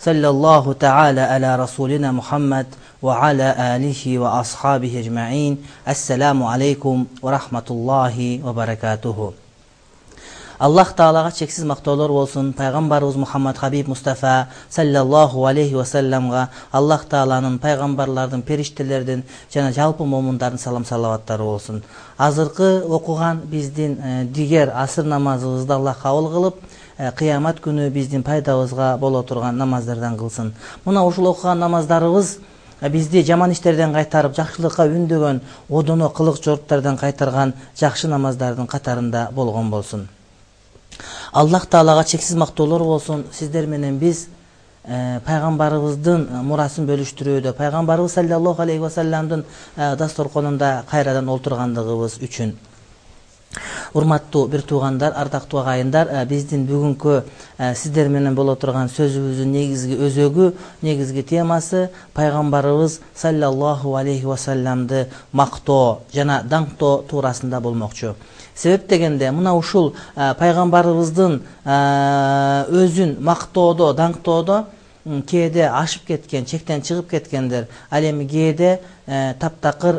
صلى الله تعالى على رسولنا محمد وعلى آله وأصحابه أجمعين السلام عليكم ورحمة الله وبركاته аллах таалага чексиз мактоолор болсун пайгамбарыбыз мухаммад хабиб мустафа саллаллаху алейхи вассаламга аллах тааланын пайгамбарлардын периштелердин жана жалпы момундардын салам салаваттары болсун азыркы окуган биздин дигер асыр намазыбызды аллах кабыл кылып кыямат күнү биздин пайдабызга боло турган намаздардан кылсын. Мына ушул окуган намаздарыбыз бизди жаман иштерден кайтарып жакшылыкка үндөгөн одоно кылык жоруптардан кайтарган жакшы намаздардын катарында болгон болсун. Аллах таалага чексиз мактоолор болсун. Сиздер менен биз пайгамбарыбыздын мурасын бөлүштүрүүдө пайгамбарыбыз саллаллаху алейхи вассаламдын дасторконунда кайрадан олтургандыгыбыз үчүн урматтуу бир туугандар ардактуу агайындар биздин бүгүнкү сиздер менен боло турган сөзүбүздүн негизги өзөгү негизги темасы пайгамбарыбыз саллаллаху алейхи вассаламды мактоо жана даңктоо туурасында болмокчу. Себеп дегенде мына ушул пайгамбарыбыздын өзүн мактоодо даңктоодо кээде ашып кеткен чектен чыгып кеткендер ал эми кээде таптакыр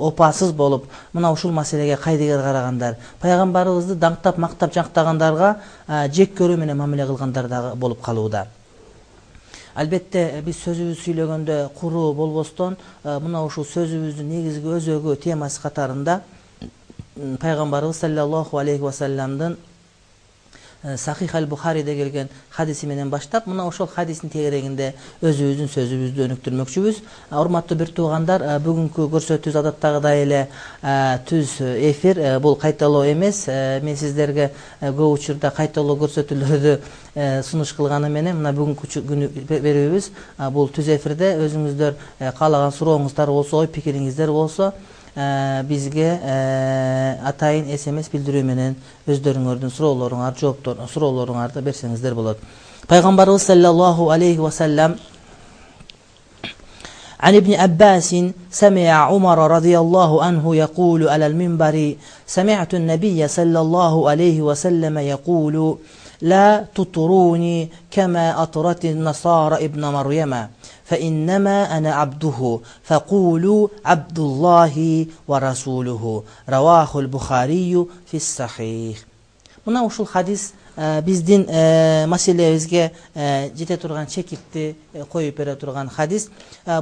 опасыз болуп мына ушул маселеге кайдыгер карагандар пайгамбарыбызды даңктап мактап жактагандарга жек көрүү менен мамиле кылгандар дагы болуп калууда. Албетте биз сөзүбүздү сүйлөгөндө куруу болбостон мына ушул сөзүбүздүн негизги өзөгү темасы катарында пайгамбарыбыз саллаллаху алейхи вассаламдын сахих ал бухариде келген хадиси менен баштап мына ошол хадистин тегерегинде өзүбүздүн сөзүбүздү өнүктүрмөкчүбүз. Урматтуу бир туугандар бүгүнкү көрсөтүүбүз адаттагыдай эле түз эфир бул кайталоо эмес. Мен сиздерге көп учурда кайталоо көрсөтүүлөрдү сунуш кылганы менен мына бүгүнкү күнү берүүбүз. Бул түз эфирде өзүңүздөр каалаган сурооңуздар болсо ой пикириңиздер болсо бизге атайын смс билдирүү менен өздөрүңөрдүн суроолоруңарды жооптор суроолоруңарды берсеңиздер болот пайгамбарыбыз саллаллаху алейхи вассалам عن ابن عباس سمع عمر رضي الله عنه يقول على المنبر سمعت النبي صلى الله عليه وسلم يقول لا تطروني كما أطرت النصارى ابن مريم فإنما أنا عبده فقولوا عبد الله ورسوله رواه البخاري في الصحيح мына ушул хадис биздин маселебизге жете турган чекитти коюп бере турган хадис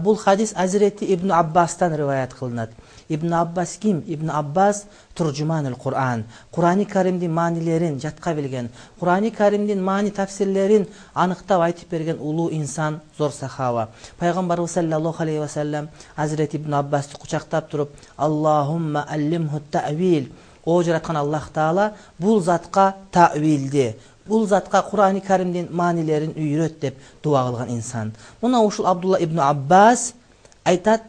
бул хадис азирети ибн аббастан риваят кылынат ибн аббас ким ибн аббас туржуманул куран курани каримдин маанилерин жатка билген курани каримдин маани тафсирлерин аныктап айтып берген улуу инсан зор сахаба пайгамбарыбыз саллаллаху алейхи вассалам азирети ибн аббасты кучактап туруп аллахумма аллимху тавил о жараткан аллах таала бул затка тавилди бул затка курани каримдин маанилерин үйрөт деп дуба кылган инсан мына ушул абдулла ибн аббас айтат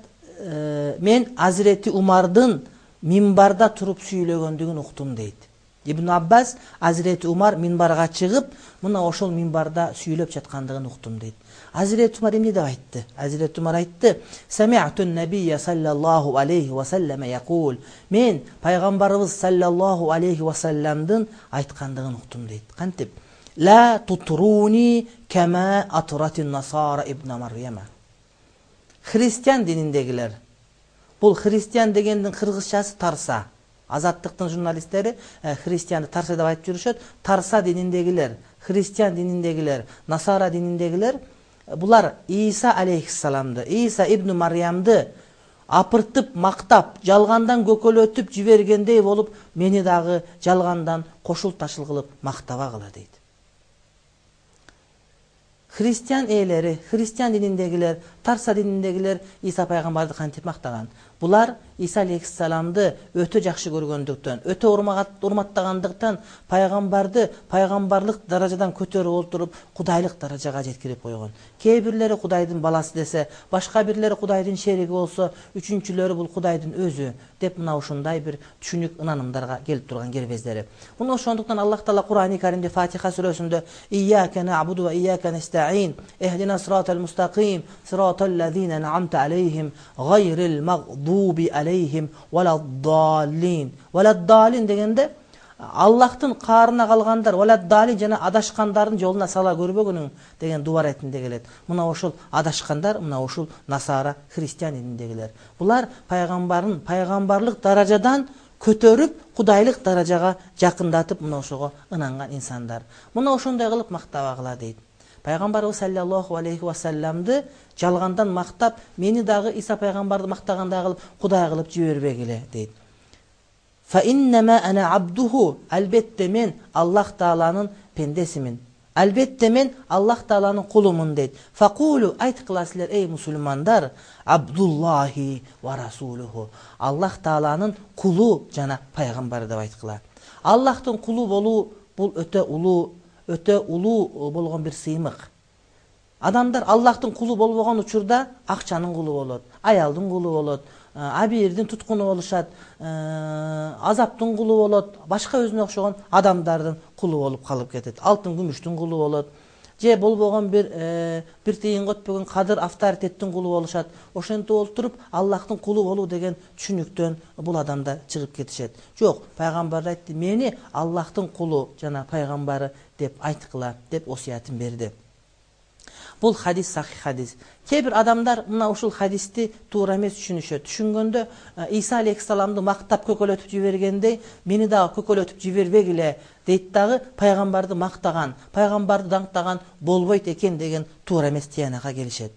мен азирети умардын минбарда туруп сүйлөгөндүгүн уктум дейт ибн аббас азирети умар минбарга чыгып мына ошол минбарда сүйлөп жаткандыгын уктум дейт азирети умар эмне деп айтты азирети умар айтты саллаллаху алейхи якул мен пайгамбарыбыз саллаллаху алейхи вассаламдын айткандыгын уктум дейт кантип ла тутруни кама атрати насара ибн марьяма христиан дининдегилер бул христиан дегендин кыргызчасы тарса. Азаттыктын журналисттери христианды тарса деп айтып жүрүшөт тарса дининдегилер христиан дининдегилер насара дининдегилер булар иса алейхисаламды иса ибн марьямды апыртып мактап жалгандан көкөлөтүп жибергендей болуп мени дагы жалгандан кошул ташыл кылып мактабагыла дейт христиан ээлери христиан дининдегилер тарса диніндегилер иса пайгамбарды кантип мактаган? Булар иса алейхисаламды өтө жакшы көргөндүктөн өтө урматтагандыктан пайгамбарды пайгамбарлык даражадан көтөрүп олтуруп кудайлык даражага жеткирип койгон кээ бирлери кудайдын баласы десе башка бирлери кудайдын шериги болсо үчүнчүлөрү бул кудайдын өзү деп мына ушундай бир түшүнүк ынанымдарга келип турган кербездери мына ошондуктан аллах таала курани каримде фатиха сүрөсүндө ияка набуду ва ияка нестаин эхдина сирата мустаким сирата аллазина анамта алейхим гайрил магдуби алейхим валаддалин валаддалин дегенде аллахтын каарына калгандар валаддалин жана адашкандардын жолуна сала көрбөгүнүң деген дуба иретинде келет. Мына ушул адашкандар мына ушул насара христиан дининдегилер булар пайгамбарын пайгамбарлык даражадан көтөрүп кудайлык даражага жакындатып мына ошого ынанган инсандар. Мына ошондой кылып мактабагыла дейт. Пайгамбарыбыз саллаллаху алейхи вассаламды жалгандан мактап мени дагы иса пайгамбарды мактагандай кылып кудай кылып жибербегиле дейт албетте мен аллах тааланын пендесимин албетте мен аллах тааланын кулумун дейт факулу айткыла силер эй мусулмандар абдуллахи ва расулуху аллах тааланын кулу жана пайгамбары деп айткыла аллахтын кулу болуу бул өтө улуу өтө улуу болгон бир сыймык. Адамдар аллахтын кулу болбогон учурда акчанын кулу болот аялдын кулу болот абийирдин туткуну болушат азаптын кулу болот башка өзүнө окшогон адамдардын кулу болуп калып кетет алтын күмүштүн кулу болот же болбогон бир бир тыйынга өтпөгөн кадыр авторитеттин кулу болушат. Ошентип олтуруп аллахтын кулу болуу деген түшүнүктөн бул адамдар чыгып кетишет. Жок пайгамбар айтты мени аллахтын кулу жана пайгамбары деп айткыла деп осуятын берди. Бул хадис сахих хадис. Кээ бир адамдар мына ушул хадисти туура эмес түшүнүшөт. Түшүнгөндө иса алейхисаламды мактап көкөлөтүп жибергендей мени дагы көкөлөтүп жибербегиле дейт дагы пайгамбарды мактаган пайгамбарды даңктаган болбойт экен деген туура эмес тыянакка келишет.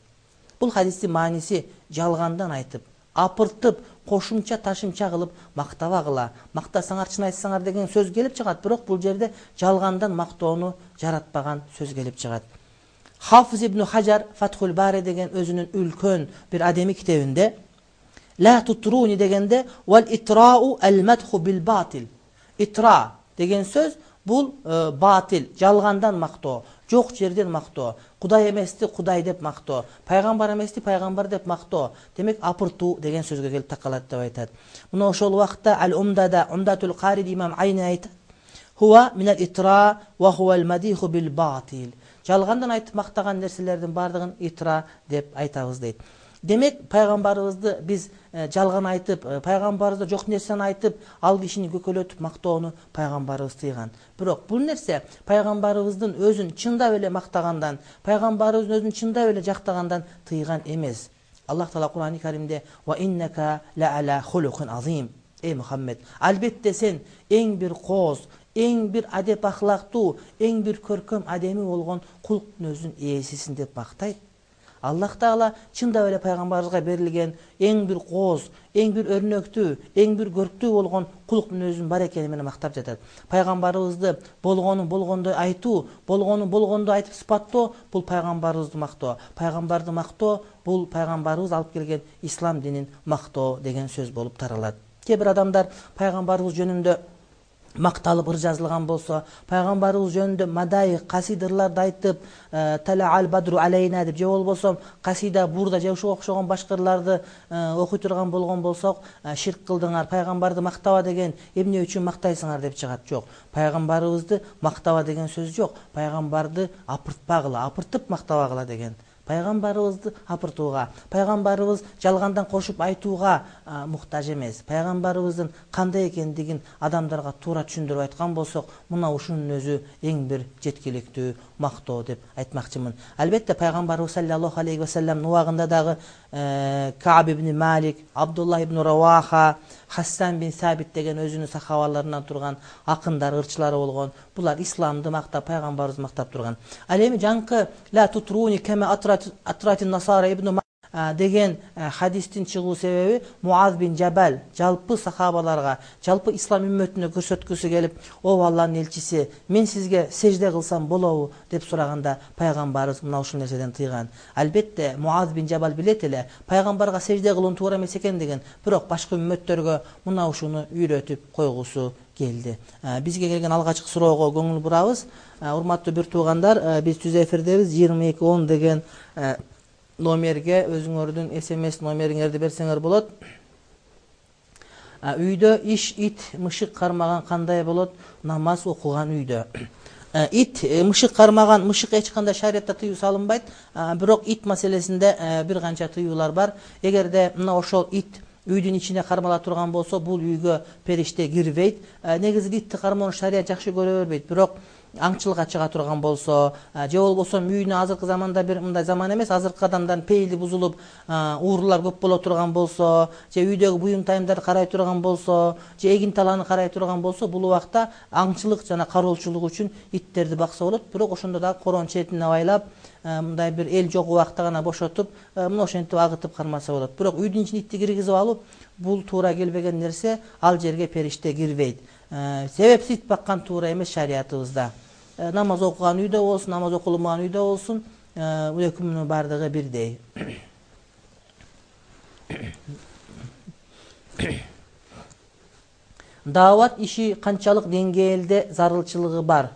Бул хадистин мааниси жалгандан айтып апыртып кошумча ташымча кылып мактабагыла. Мактасаңар чын айтсаңар деген сөз келип чыгат бирок бул жерде жалгандан мактоону жаратпаган сөз келип чыгат. Ибн хажар фатхул бари деген өзүнүн үлкөн бир адеми китебинде ла тутруни дегенде вал итрау ал мадху бил батил итра деген сөз бул батил жалгандан мактоо жок жерден мактоо кудай эмести кудай деп мактоо пайгамбар эмести пайгамбар деп имам айни айтат хуа минал итра ва хуа ал мадиху бил батил жалгандан айтып мактаган нерселердин баардыгын итра деп айтабыз дейт демек пайгамбарыбызды биз жалган айтып пайгамбарыбызда жок нерсени айтып ал кишини көкөлөтүп мактоону пайгамбарыбыз тыйган бирок бул нерсе пайгамбарыбыздын өзүн чындап эле мактагандан пайгамбарыбыздын өзүн чындап эле жактагандан тыйган эмес аллах таала курани каримде эй мухаммед албетте сен эң бир кооз эң бир адеп ахлактуу эң бир көркөм адеми болгон кулктун өзүнүн ээсисиң деп мактайт аллах таала чындап эле пайгамбарыбызга берилген эң бир кооз эң бир өрнөктүү эң бир көрктүү болгон кулктун өзүнүн бар экени менен мактап жатат. Пайгамбарыбызды болгонун болгондой айтуу болгонун болгондой айтып сыпаттоо бул пайгамбарыбызды мактоо. Пайгамбарды мактоо бул пайгамбарыбыз алып келген ислам динин мактоо деген сөз болуп таралат. Кээ бир адамдар пайгамбарыбыз жөнүндө макталып ыр жазылган болсо пайгамбарыбыз жөнүндө мадай касидырларды айтып ал бадру алейна деп же болбосо касида бурда же ушуга окшогон башка ырларды окуй турган болгон болсок ширк кылдыңар пайгамбарды мактаба деген эмне үчүн мактайсыңар деп чыгат жок пайгамбарыбызды мактаба деген сөз жок пайгамбарды апыртпагыла апыртып мактабагыла деген. Пайгамбарыбызды апыртууга пайгамбарыбыз жалгандан кошуп айтууга муктаж эмес пайгамбарыбыздын кандай экендигин адамдарга туура түшүндүрүп айткан болсок мына ушунун өзү эң бир жеткиликтүү мактоо деп айтмакчымын албетте пайгамбарыбыз саллаллаху алейхи вассаламдын убагында дагы каб ибн малик абдулла ибн раваха хассан бин сабит деген өзүнүн сахабаларынан турган акындар ырчылары болгон булар исламды мактап пайгамбарыбызды мактап турган ал эми жаңкы ла тутруни кама атрат насара ибн деген хадистин чыгуу себеби муаз бин жабал жалпы сахабаларга жалпы ислам үммөтүнө көрсөткүсү келип о алланын элчиси мен сизге сежде кылсам болобу деп сураганда пайгамбарыбыз мына ушул нерседен тыйган албетте муаз бин жабал билет эле пайгамбарга сежде кылуу туура эмес экендигин бирок башка үммөттөргө мына ушуну үйрөтүп койгусу келди бизге келген алгачкы суроого көңүл бурабыз урматтуу бир туугандар биз түз эфирдебиз жыйырма эки он деген номерге өзүңөрдүн смс номериңерди берсеңер болот. Үйдө иш ит мышык кармаган кандай болот? Намаз окуган үйдө ит мышык кармаган мышык эч кандай шариятта тыюу салынбайт бирок ит маселесинде бир канча тыюулар бар. Эгерде мына ошол ит үйдүн ичине кармала турган болсо бул үйгө периште кирбейт негизи итти кармоону шарият жакшы көрө бербейт бирок аңчылыкка чыга турган болсо же болбосо үйүнө азыркы заманда бир мындай заман эмес азыркы адамдардын пейили бузулуп уурулар көп боло турган болсо же үйдөгү буюм карай турган болсо же эгин талааны карай турган болсо бул убакта аңчылык жана кароочулук үчүн иттерди бакса болот. Бирок ошондо дагы коронун четине абайлап мындай бир эл жок убакта гана бошотуп мына ошентип агытып кармаса болот. Бирок үйдүн ичине итти киргизип алуу бул туура келбеген нерсе ал жерге периште кирбейт себепсиз ит баккан туура эмес шариятыбызда намаз окуган үйдө болсун намаз окулмаган үйдө болсун өкүмүнүн баардыгы бирдей даават иши канчалык деңгээлде зарылчылыгы бар?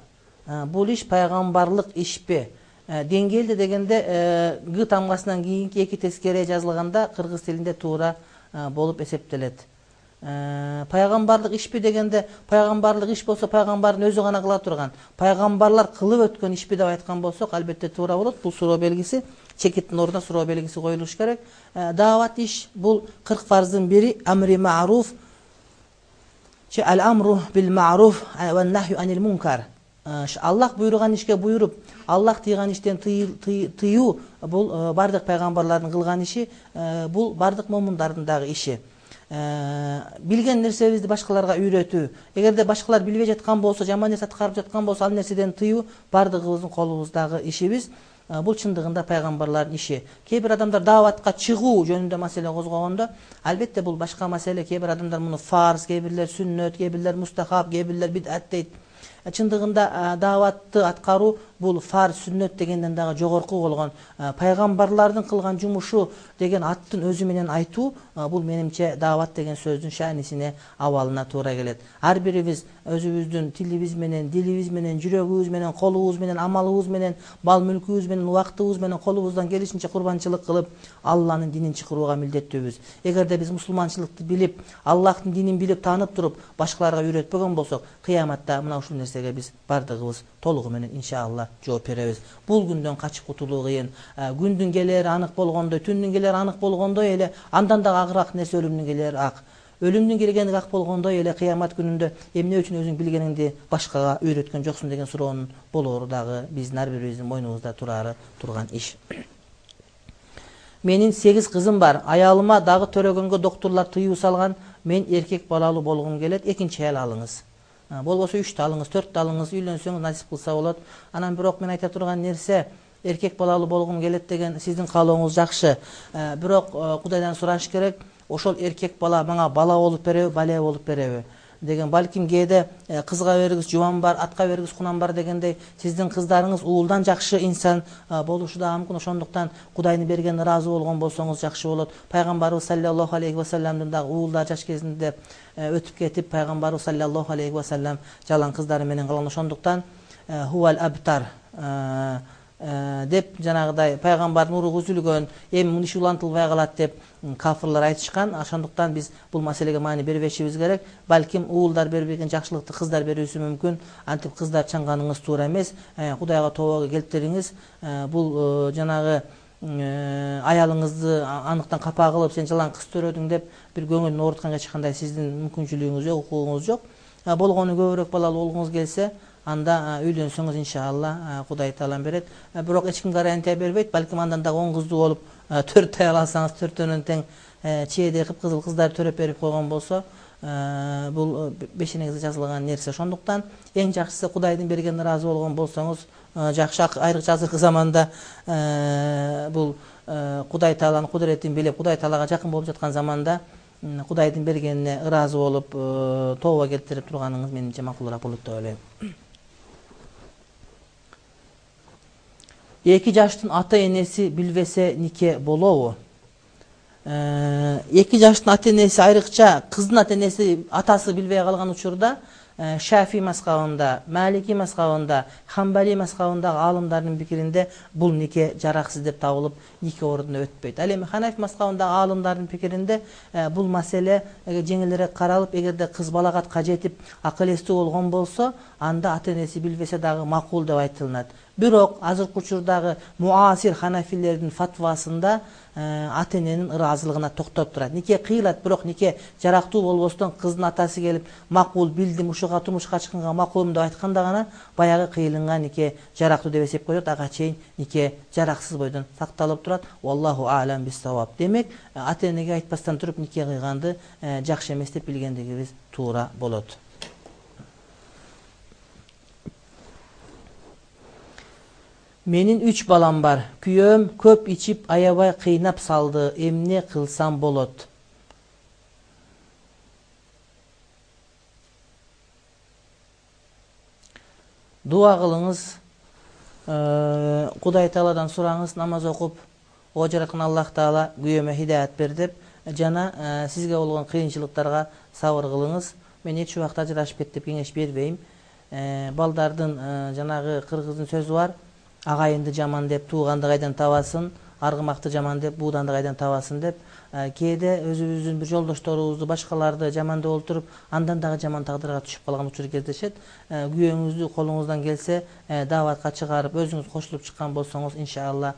Бул иш пайгамбарлык ишпи деңгээлде дегенде г тамгасынан кийинки эки тескерее жазылганда кыргыз тилинде туура болуп эсептелет пайгамбарлык ишпи дегенде пайгамбарлык иш болсо пайгамбардын өзү гана кыла турган пайгамбарлар кылып өткөн ишпи деп айткан болсок албетте туура болот бул суроо белгиси чекиттин ордуна суроо белгиси коюлуш керек. Даават иш бул кырк фарздын бири амри маруф ал амру бил маруф мункар. Аллах буйруган ишке буйруп аллах тыйган иштен тыюу бул баардык пайгамбарлардын кылган иши бул баардык момундардын дагы иши билген нерсебизди башкаларга үйрөтүү. Эгерде башкалар билбей жаткан болсо жаман нерсе аткарып жаткан болсо ал нерседен тыюу баардыгыбыздын колубуздагы ишибиз. Бул чындыгында пайгамбарлардын иши. Кээ бир адамдар дааватка чыгуу жөнүндө маселе козгогондо албетте бул башка маселе. Кээ бир адамдар муну фарз кээ бирлер сүннөт кээ бирлер мустахаб кээ бирлер бидат дейт. Чындыгында дааватты аткаруу бул фарз сүннөт дегенден дагы жогорку болгон пайгамбарлардын кылган жумушу деген аттын өзү менен айтуу бул менимче даават деген сөздүн шаанисине абалына туура келет ар бирибиз өзүбүздүн тилибиз менен дилибиз менен жүрөгүбүз менен колубуз менен амалыбыз менен мал мүлкүбүз менен убактыбыз менен колубуздан келишинче курбанчылык кылып алланын динин чакырууга милдеттүүбүз эгерде биз мусулманчылыкты билип аллахтын динин билип таанып туруп башкаларга үйрөтпөгөн болсок кыяматта мына ушул нерсеге биз баардыгыбыз толугу менен иншалла. Жооп беребиз. Бул күндөн качып кутулуу кыйын күндүн келери анык болгондой түндүн келери анык болгондой эле андан дагы агыраак нерсе өлүмдүн келери ак. Өлүмдүн келгени ак болгондой эле кыямат күнүндө эмне үчүн өзүң билгениңди башкага үйрөткөн жоксуң деген суроонун болоору дагы биздин ар бирибиздин мойнубузда турары турган иш. Менин сегиз кызым бар. Аялыма дагы төрөгөнгө доктурлар тыюу салган. Мен эркек балалуу болгум келет. Экинчи аял алыңыз. Болбосо үчтү алыңыз төрттү алыңыз үйлөнсөңүз насип кылса болот. Анан бирок мен айта турган нерсе эркек балалуу болгум келет деген сиздин каалооңуз жакшы. Бирок кудайдан сураш керек ошол эркек бала мага бала болуп береби бале болуп береби. Деген балким кээде кызга бергиз жубан бар атка бергиз кунан бар дегендей сиздин кыздарыңыз уулдан жакшы инсан болушу дагы мүмкүн. Ошондуктан кудайдын бергенине ыраазы болгон болсоңуз жакшы болот. Пайгамбарыбыз саллаллаху алейхи вассаламдын дагы уулдары жаш кезинде өтүп кетип пайгамбарыбыз саллаллаху алейхи вассалам жалаң кыздары менен калган ошондуктан хуал абтар деп жанагыдай пайгамбардын уругу үзүлгөн эми мунун иши улантылбай калат деп кафырлар айтышкан ошондуктан биз бул маселеге маани бербешибиз керек балким уулдар бербеген жакшылыкты кыздар берүүсү мүмкүн антип кыздар чаңганыңыз туура эмес кудайга тобого келтириңиз бул жанагы аялыңызды аныктан капа кылып сен жалаң кыз төрөдүң деп бир көңүлүн оорутканга эч кандай сиздин мүмкүнчүлүгүңүз жок укугуңуз жок болгону көбүрөөк балалуу болгуңуз келсе анда үйлөнсөңүз иншалла кудай таалам берет бирок эч ким гарантия бербейт балким андан дагы оң кыздуу болуп төрт аял алсаңыз төртөөнөн тең чээдей кыпкызыл кыздарды төрөп берип койгон болсо бул бешенеңизде жазылган нерсе ошондуктан эң жакшысы кудайдын бергенине ыраазы болгон болсоңуз жакшы айрыкча азыркы заманда бул кудай тааланын кудуретин билип кудай таалага жакын болуп жаткан заманда кудайдын бергенине ыраазы болуп тобо келтирип турганыңыз менимче макулураак болот деп ойлойм эки жаштын ата энеси билбесе нике болобу эки жаштын ата энеси айрыкча кыздын ата энеси атасы билбей калган учурда шафи мазхабында малики мазхабында хамбали мазхабындагы аалымдардын пикиринде бул нике жараксыз деп табылып нике ордуна өтпөйт ал эми ханафи мазхабындагы аалымдардын э, бул маселе жеңилирээк каралып эгерде кыз балагатка жетип акыл эстүү болгон болсо анда ата энеси билбесе дагы макул деп айтылынат бирок азыркы учурдагы муасир ханафилердин фатвасында Э, ата эненин ыраазылыгына токтоп турат. Нике кыйылат бирок нике жарактуу болбостон кыздын атасы келип макул билдим ушуга турмушка чыкканга макулмун деп айтканда гана баягы кыйылынган нике жарактуу деп эсепке коет ага чейин нике жараксыз бойдон сакталып турат. Аллаху алам бисаваб демек э, ата энеге айтпастан туруп нике кыйганды э, жакшы эмес деп билгендигибиз туура болот. Менин үч балам бар күйөөм көп ичип аябай кыйнап салды эмне кылсам болот дуа кылыңыз кудай тааладан сураңыз намаз окуп о жараткан аллах таала күйөөмө хидаят бер деп жана сизге болгон кыйынчылыктарга сабыр кылыңыз мен эч убакта ажырашып кет деп кеңеш бербейм балдардын жанагы кыргыздын сөзү бар агайынды жаман деп тууганды кайдан табасың? Аргымакты жаман деп бууданды кайдан табасың? деп кээде өзүбүздүн бир жолдошторубузду башкаларды жамандап олтуруп андан дагы жаман тагдырга түшүп калган учур кездешет. Күйөөңүздү колуңуздан келсе дааватка чыгарып өзүңүз кошулуп чыккан болсоңуз иншалла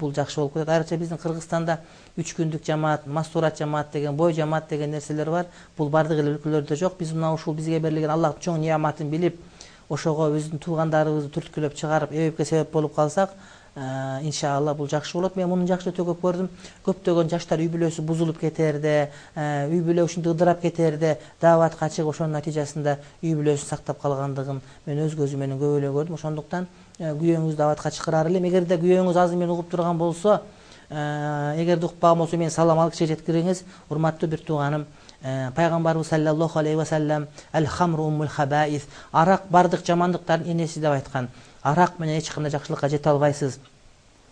бул жакшы болуп кетет. Айрыкча биздин кыргызстанда үч күндүк жамаат мастурат жамаат деген бой жамаат деген нерселер бар. Бул баардык эле өлкөлөрдө жок. Биз мына ушул бизге берилген аллахтын чоң неаматын билип ошого биздин туугандарыбызды түрткүлөп чыгарып эбепке себеп болуп калсак э, иншалла бул жакшы болот. Мен муну жакшы өтө көп көрдүм. Көптөгөн жаштар үй бүлөсү бузулуп кетээрде э, үй бүлө ушинтип ыдырап кетээрде дааватка чыгып ошонун натыйжасында үй бүлөсүн сактап калгандыгын мен өз көзүм менен көп эле көрдүм. Ошондуктан э, күйөөңүздү дааватка чакыраар элем эгерде күйөөңүз азыр мени угуп турган болсо эгерде укпаган болсо менин салам ал жеткириңиз. Урматтуу бир тууганым пайгамбарыбыз саллаллаху алейхи вассалам ал хамру уммул хабаис арак баардык жамандыктардын энеси деп айткан арак менен эч жакшылыкка жете албайсыз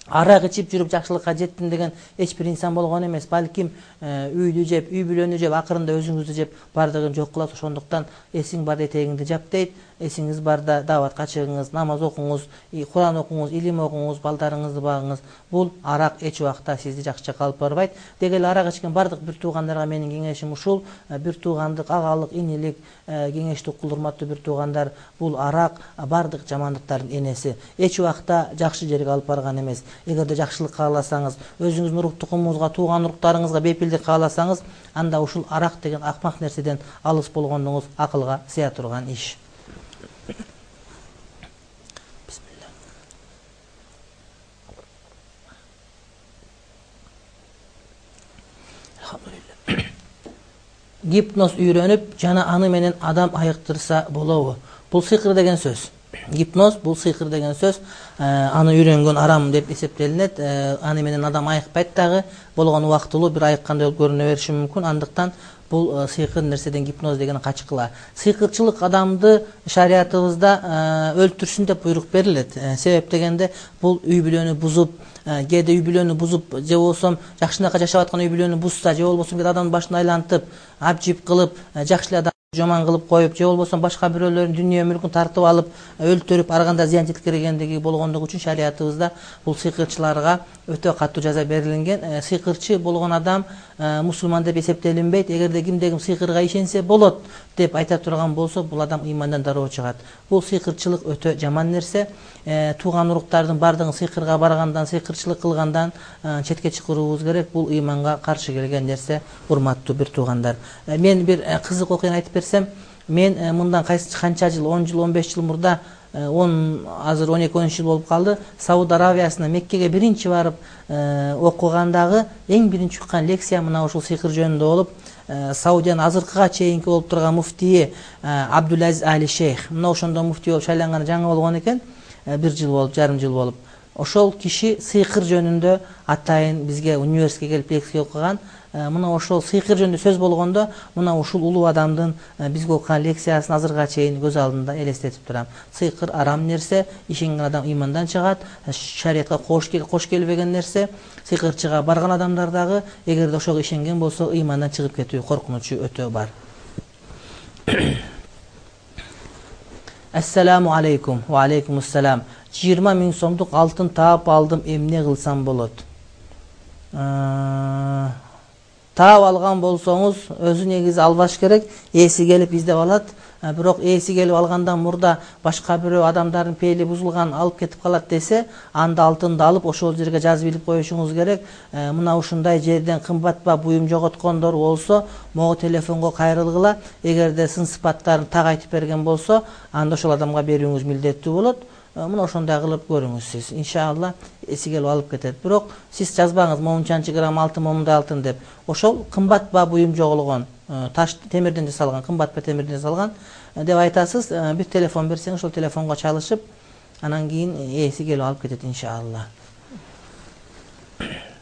арак ичип жүрүп жакшылыкка жеттим деген бир инсан болгон эмес балким үйдү жеп үй бүлөнү жеп акырында өзүңүздү жеп баардыгын жок кыласыз ошондуктан эсиң барда этегиңди жап дейт эсиңиз барда дааватка чыгыңыз намаз окуңуз куран окуңуз илим окуңуз балдарыңызды багыңыз бул арак эч убакта сизди жакшы жакка алып барбайт деги эле арак ичкен баардык бир туугандарга менин кеңешим ушул бир туугандык агалык инилик кеңешти уккул урматтуу бир туугандар бул арак баардык жамандыктардын энеси эч жерге алып барган эмес эгерде жакшылык кааласаңыз өзүңүздүн урук тукумуңузга тууган уруктарыңызга бепилдик кааласаңыз анда ушул арак деген акмак нерседен алыс болгондугуңуз акылга сыя турган иш гипноз үйрөнүп жана аны менен адам айыктырса болобу. Бул сыйкыр деген сөз. Гипноз бул сыйкыр деген сөз аны үйрөнгөн арам деп эсептелинет аны менен адам айыкпайт дагы. Болгону убактылуу бир айыккандай болуп көрүнө бериши мүмкүн андыктан бул сыйкыр нерседен гипноз деген качкыла. Сыйкырчылык адамды шариятыбызда өлтүрсүн деп буйрук берилет. Себеп дегенде бул үй бүлөнү бузуп кээде үй бүлөнү бузуп же болбосо жакшынакай жашап аткан үй бүлөнү бузса же болбосо кээде адамдын башын айлантып абжип кылып жакшы эле адам жаман кылып коюп же болбосо башка бирөөлөрдүн дүнүйө мүлкүн тартып алып өлтүрүп ар кандай зыян жеткиргендиги болгондугу үчүн шариятыбызда бул сыйкырчыларга өтө катуу жаза берилинген сыйкырчы болгон адам мусулман деп эсептелинбейт эгерде кимде ким сыйкырга ишенсе болот деп айта турган болсо бул адам ыймандан дароо чыгат бул сыйкырчылык өтө жаман нерсе тууган уруктардын баардыгын сыйкырга баргандан сыйкырчылык кылгандан четке чыгыруубуз керек. Бул ыйманга каршы келген нерсе урматтуу бир туугандар мен бир кызык окуяны айтып берсем мен мындан канча жыл он жыл он беш жыл мурда он азыр он эки он үч жыл болуп калды сауд аравиясына меккеге биринчи барып окугандагы эң биринчи уккан лекция мына ушул сыйкыр жөнүндө болуп саудиянын азыркыга чейинки болуп турган муфтийи абдулазиз али шейх. Мына ошондо муфтий болуп шайланганы жаңы болгон экен бир жыл болуп жарым жыл болуп ошол киши сыйкыр жөнүндө атайын бизге университетке келип лекция окуган мына ошол сыйкыр жөнүндө сөз болгондо мына ушул улуу адамдын бизге окуган лекциясын азыркыга чейин көз алдымда элестетип турам. Сыйкыр арам нерсе ишенген адам ыймандан чыгат шариятка кош келбеген нерсе сыйкырчыга барган адамдар дагы эгерде ошого ишенген болсо ыймандан чыгып кетүү коркунучу өтө бар. Ассаламу алейкум алейкум ассалам. Жыйырма миң сомдук алтын таап алдым эмне кылсам болот? Таап алган болсоңуз өзү негизи албаш керек ээси келип издеп алат. Бирок ээси келип алгандан мурда башка бирөө адамдардын пейили бузулган алып кетип калат десе анда алтынды алып ошол жерге жазып илип коюшуңуз керек. Мына ушундай жерден кымбатбаа буюм жоготкондор болсо могу телефонго кайрылгыла эгерде сын сыпаттарын так айтып берген болсо анда ошол адамга берүүңүз милдеттүү болот мына ошондой кылып көрүңүз сиз. Иншалла эси келип алып кетет. Бирок сиз жазбаңыз момунчанчы грамм алтын момундай алтын деп. Ошол кымбатбаа буюм жоголгон таш темирден жасалган кымбатбаа темирден жасалган деп айтасыз бир телефон берсеңиз ошол телефонго чалышып анан кийин ээси келип алып кетет иншалла.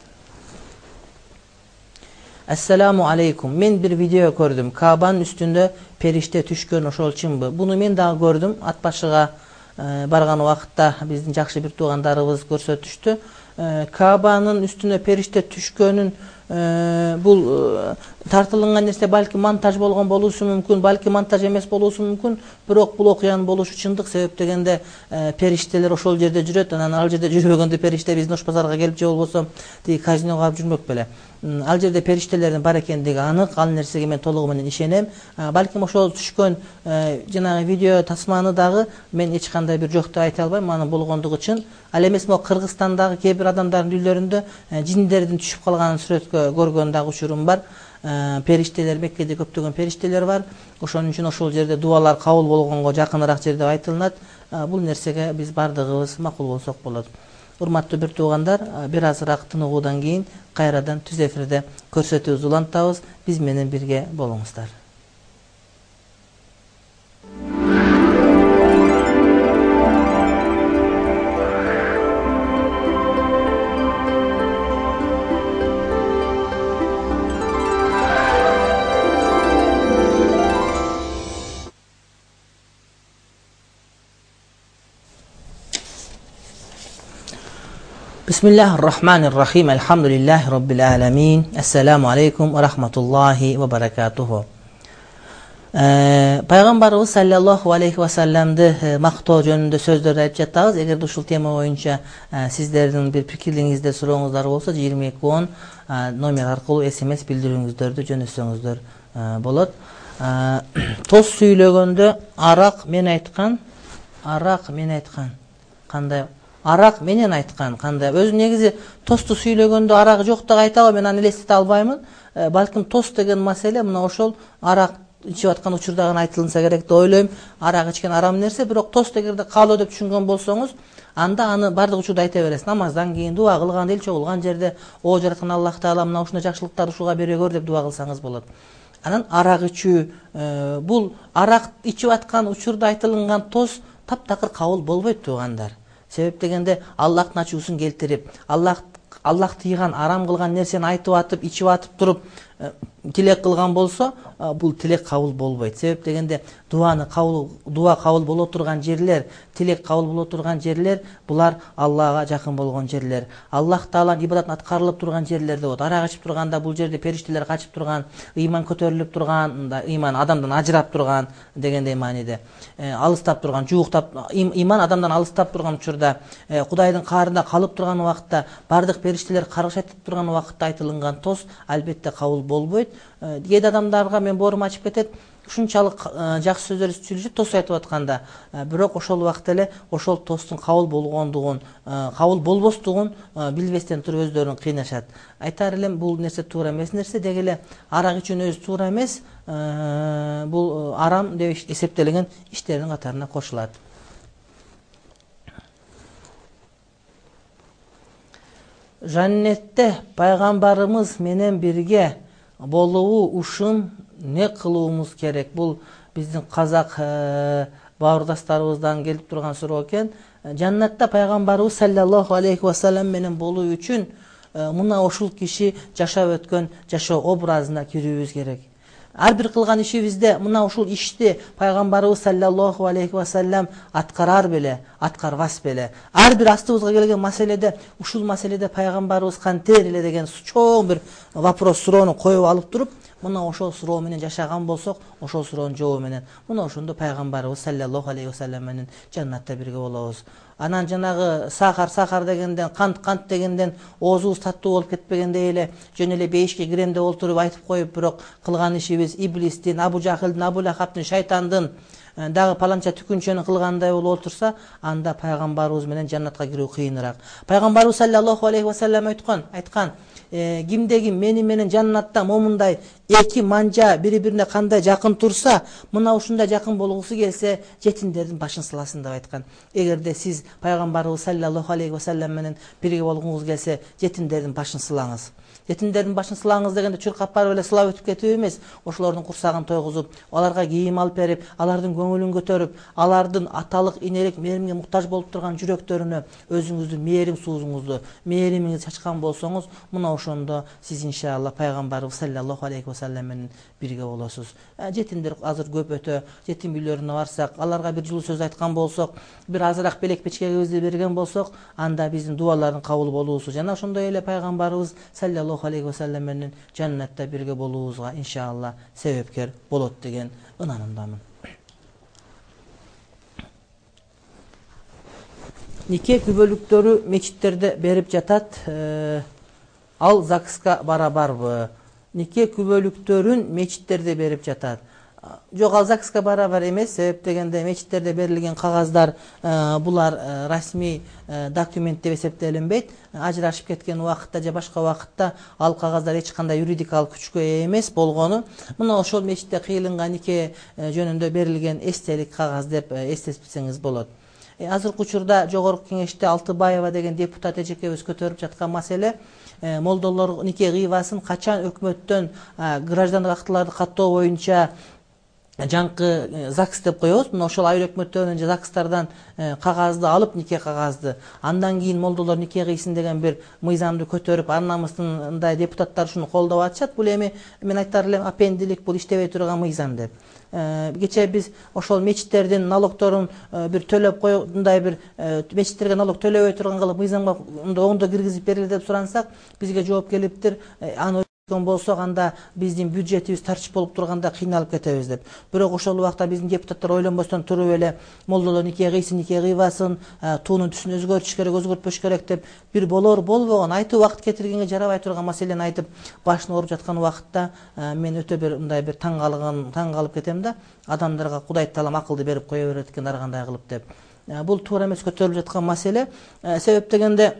Ассаламу алейкум. Мен бир видео көрдүм. Кабанын үстүндө периште түшкөн ошол чынбы. Буну мен дагы көрдүм. Ат башыга барган убакытта биздин жакшы бир туугандарыбыз көрсөтүштү. Кабанын үстүнө периште түшкөнүн бул тартылган нерсе балким монтаж болгон болушу мүмкүн балки монтаж эмес болушу мүмкүн. Бирок бул окуянын болушу чындык себеп дегенде периштелер ошол жерде жүрөт анан ал жерде жүрбөгөндө периште биздин ош базарга келип же болбосо тиги казиного барып жүрмөк беле. Ал жерде периштелердин бар экендиги анык ал нерсеге мен толугу менен ишенем. Балким ошол түшкөн жанагы видео тасманы дагы мен эч кандай бир жок деп айта албайм анын болгондугу чын ал эмес могу кыргызстандагы кээ бир адамдардын үйлөрүндө жиндердин түшүп калганын сүрөткө көргөн дагы учурум бар. Периштелер меккеде көптөгөн периштелер бар. Ошон үчүн ошол жерде дубалар кабыл болгонго жакыныраак жер деп айтылынат. Бул нерсеге биз баардыгыбыз макул болсок болот. Урматтуу бир туугандар бир азыраак тыныгуудан кийин кайрадан түз эфирде көрсөтүүбүздү улантабыз. Биз менен бирге болуңуздар بسم الله الرحمن الرحيم الحمد لله رب العالمين السلام عليكم ورحمة الله وبركاته пайгамбарыбыз саллаллаху алейхи вассаламды мактоо жөнүндө сөздөрдү айтып жатабыз эгерде ушул тема боюнча сиздердин бир пикириңиздер сурооңуздар болсо жыйырма эки он номер аркылуу смс билдирүүңүздөрдү жөнөтсөңүздөр болот тос сүйлөгөндө арак мен айткан арак мен айткан кандай арак менен айткан кандай өзү негизи тосту сүйлөгөндө арак жок деп айта албайм мен аны элестете албаймын балким тост деген маселе мына ошол арак ичип аткан учурда гана айтылынса керек деп ойлойм. Арак ичкен арам нерсе бирок тост эгерде каалоо деп түшүнгөн болсоңуз анда аны баардык учурда айта бересиз. Намаздан кийин дуба кылганда эл чогулган жерде о жараткан аллах таала мына ушундай жакшылыктарды ушуга бере көр деп дуба кылсаңыз болот. Анан арак ичүү бул арак ичип аткан учурда айтылынган тост таптакыр кабыл болбойт туугандар себеп дегенде аллахтын ачуусун келтирип аллах аллах тыйган арам кылган нерсени айтып атып ичип атып туруп тилек кылган болсо бул тилек кабыл болбойт себеп дегенде дубаны кабыл дуба кабыл боло турган жерлер тилек кабыл боло турган жерлер булар аллага жакын болгон жерлер. Аллах тааланын ибадатын аткарылып турган жерлер деп болот арак ичип турганда бул жерде периштелер качып турган ыйман көтөрүлүп турган мындай ыйман адамдан ажырап турган дегендей мааниде алыстап турган жууктап ыйман адамдан алыстап турган учурда кудайдын каарында калып турган убакытта баардык периштелер каргыш айтып турган убакытта айтылынган тост албетте кабыл болбойт. Кээде адамдарга мен боорум ачып кетет ушунчалык жакшы сөздөр сүйлөшөт тост айтып атканда бирок ошол убакта эле ошол тосттун кабыл болгондугун кабыл болбостугун билбестен туруп өздөрүн кыйнашат. Айтаар элем бул нерсе туура эмес нерсе деги эле арак ичүүнүн өзү туура эмес бул арам деп эсептелген иштердин катарына кошулат. Жаннетте пайгамбарыбыз менен бирге болуу ушун эмне кылуубуз керек? Бул биздин казак бауырдастарыбыздан келип турган суроо экен жаннатта пайгамбарыбыз саллаллаху алейхи вассалам менен болуу үчүн мына ушул киши жашап өткөн жашоо образына кирүүбүз керек. Ар бир кылган ишибизде мына ушул ишти пайгамбарыбыз саллаллаху алейхи вассалам аткарар беле аткарбас беле. Ар бир астыбызга келген маселеде ушул маселеде пайгамбарыбыз кантер эле деген чоң бир вопрос суроону коюп алып туруп мына ошол суроо менен жашаган болсок ошол суроонун жообу менен. Мына ошондо пайгамбарыбыз саллаллаху алейхи вассалам менен жаннатта бирге болобуз анан жанагы сахар сахар дегенден кант кант дегенден оозубуз таттуу болуп кетпегендей эле жөн эле бейишке кирем деп отуруп айтып коюп бирок кылган ишибиз иблистин абу жахилдин абу лахабтын шайтандын Э, дагы паланча түкүнчөнү кылгандай болуп отурса анда пайгамбарыбыз менен жаннатка кирүү кыйыныраак. Пайгамбарыбыз саллаллаху алейхи вассалам айткан айткан э, кимде ким мени менен жаннатта момундай эки манжа бири бирине кандай жакын турса мына ушундай жакын болгусу келсе жетимдердин башын сыласын деп айткан эгерде сиз пайгамбарыбыз саллаллаху алейхи вассалам менен бирге болгуңуз келсе жетимдердин башын сылаңыз жетимдердин башын сылаңыз дегенде чуркап барып эле сылап өтүп кетүү эмес ошолордун курсагын тойгузуп аларга кийим алып берип алардын көңүлүн көтөрүп алардын аталык энелик мээримге муктаж болуп турган жүрөктөрүнө өзүңүздүн мээрим суузуңузду мээримиңизди чачкан болсоңуз мына ошондо сиз иншалла пайгамбарыбыз саллаллаху алейхи вассалам менен бирге болосуз. Э, жетимдер азыр көп өтө жетим үйлөрүнө барсак аларга бир жылуу сөз айткан болсок бир азыраак белек печкегибизди берген болсок анда биздин дуалардын кабыл болуусу. Жана ошондой эле пайгамбарыбыз саллаллаху алейхи вассалам менен жаннатта бирге болуубузга иншалла себепкер болот деген ынанымдамын. Нике күбөлүктөрү мечиттерде берип жатат э, ал загска барабарбы? Нике күбөлүктөрүн мечиттерде берип жатат. Жок ал загска барабар эмес себеп дегенде мечиттерде берилген кагаздар булар расмий документ деп эсептелинбейт. Ажырашып кеткен убакытта же башка убакытта ал кагаздар эч кандай юридикалык күчкө ээ эмес болгону. Мына ошол мечитте кыйылынган нике жөнүндө берилген эстелик кагаз деп эстетсеңиз болот азыркы учурда жогорку кеңеште алтыбаева деген депутат эжекебиз көтөрүп жаткан маселе. Молдолор нике кыйбасын качан өкмөттөн граждандык актыларды каттоо боюнча жаңкы э, загс деп коебуз мына ошол айыл өкмөттөрүнөн же загстардан кагазды алып нике кагазды андан кийин молдолор нике кыйсын деген бир мыйзамды көтөрүп ар намысындай депутаттар ушуну колдоп атышат. Бул эми мен айтар элем аппендилик бул иштебей турган мыйзам деп. Кечээ биз ошол мечиттердин налогторун бир төлөп кой мындай бир мечиттерге налог төлөбөй турган кылып мыйзамга оңдо киргизип бергиле деп сурансак бизге жооп келиптир. Аны болсок анда биздин бюджетибиз тарчып болуп турганда кыйналып кетебиз деп. Бирок ошол убакта биздин депутаттар ойлонбостон туруп эле молдолор нике кыйсын нике кыйбасын туунун түсүн өзгөртүш керек өзгөртпөш керек деп бир болор болбогон айтып убакыт кетиргенге жарабай турган маселени айтып башын ооруп жаткан убакытта мен өтө бир мындай бир таң калып кетем да адамдарга кудай таалам акылды берип кое берет экен ар кандай кылып деп. Бул туура эмес көтөрүлүп жаткан маселе. Себеп дегенде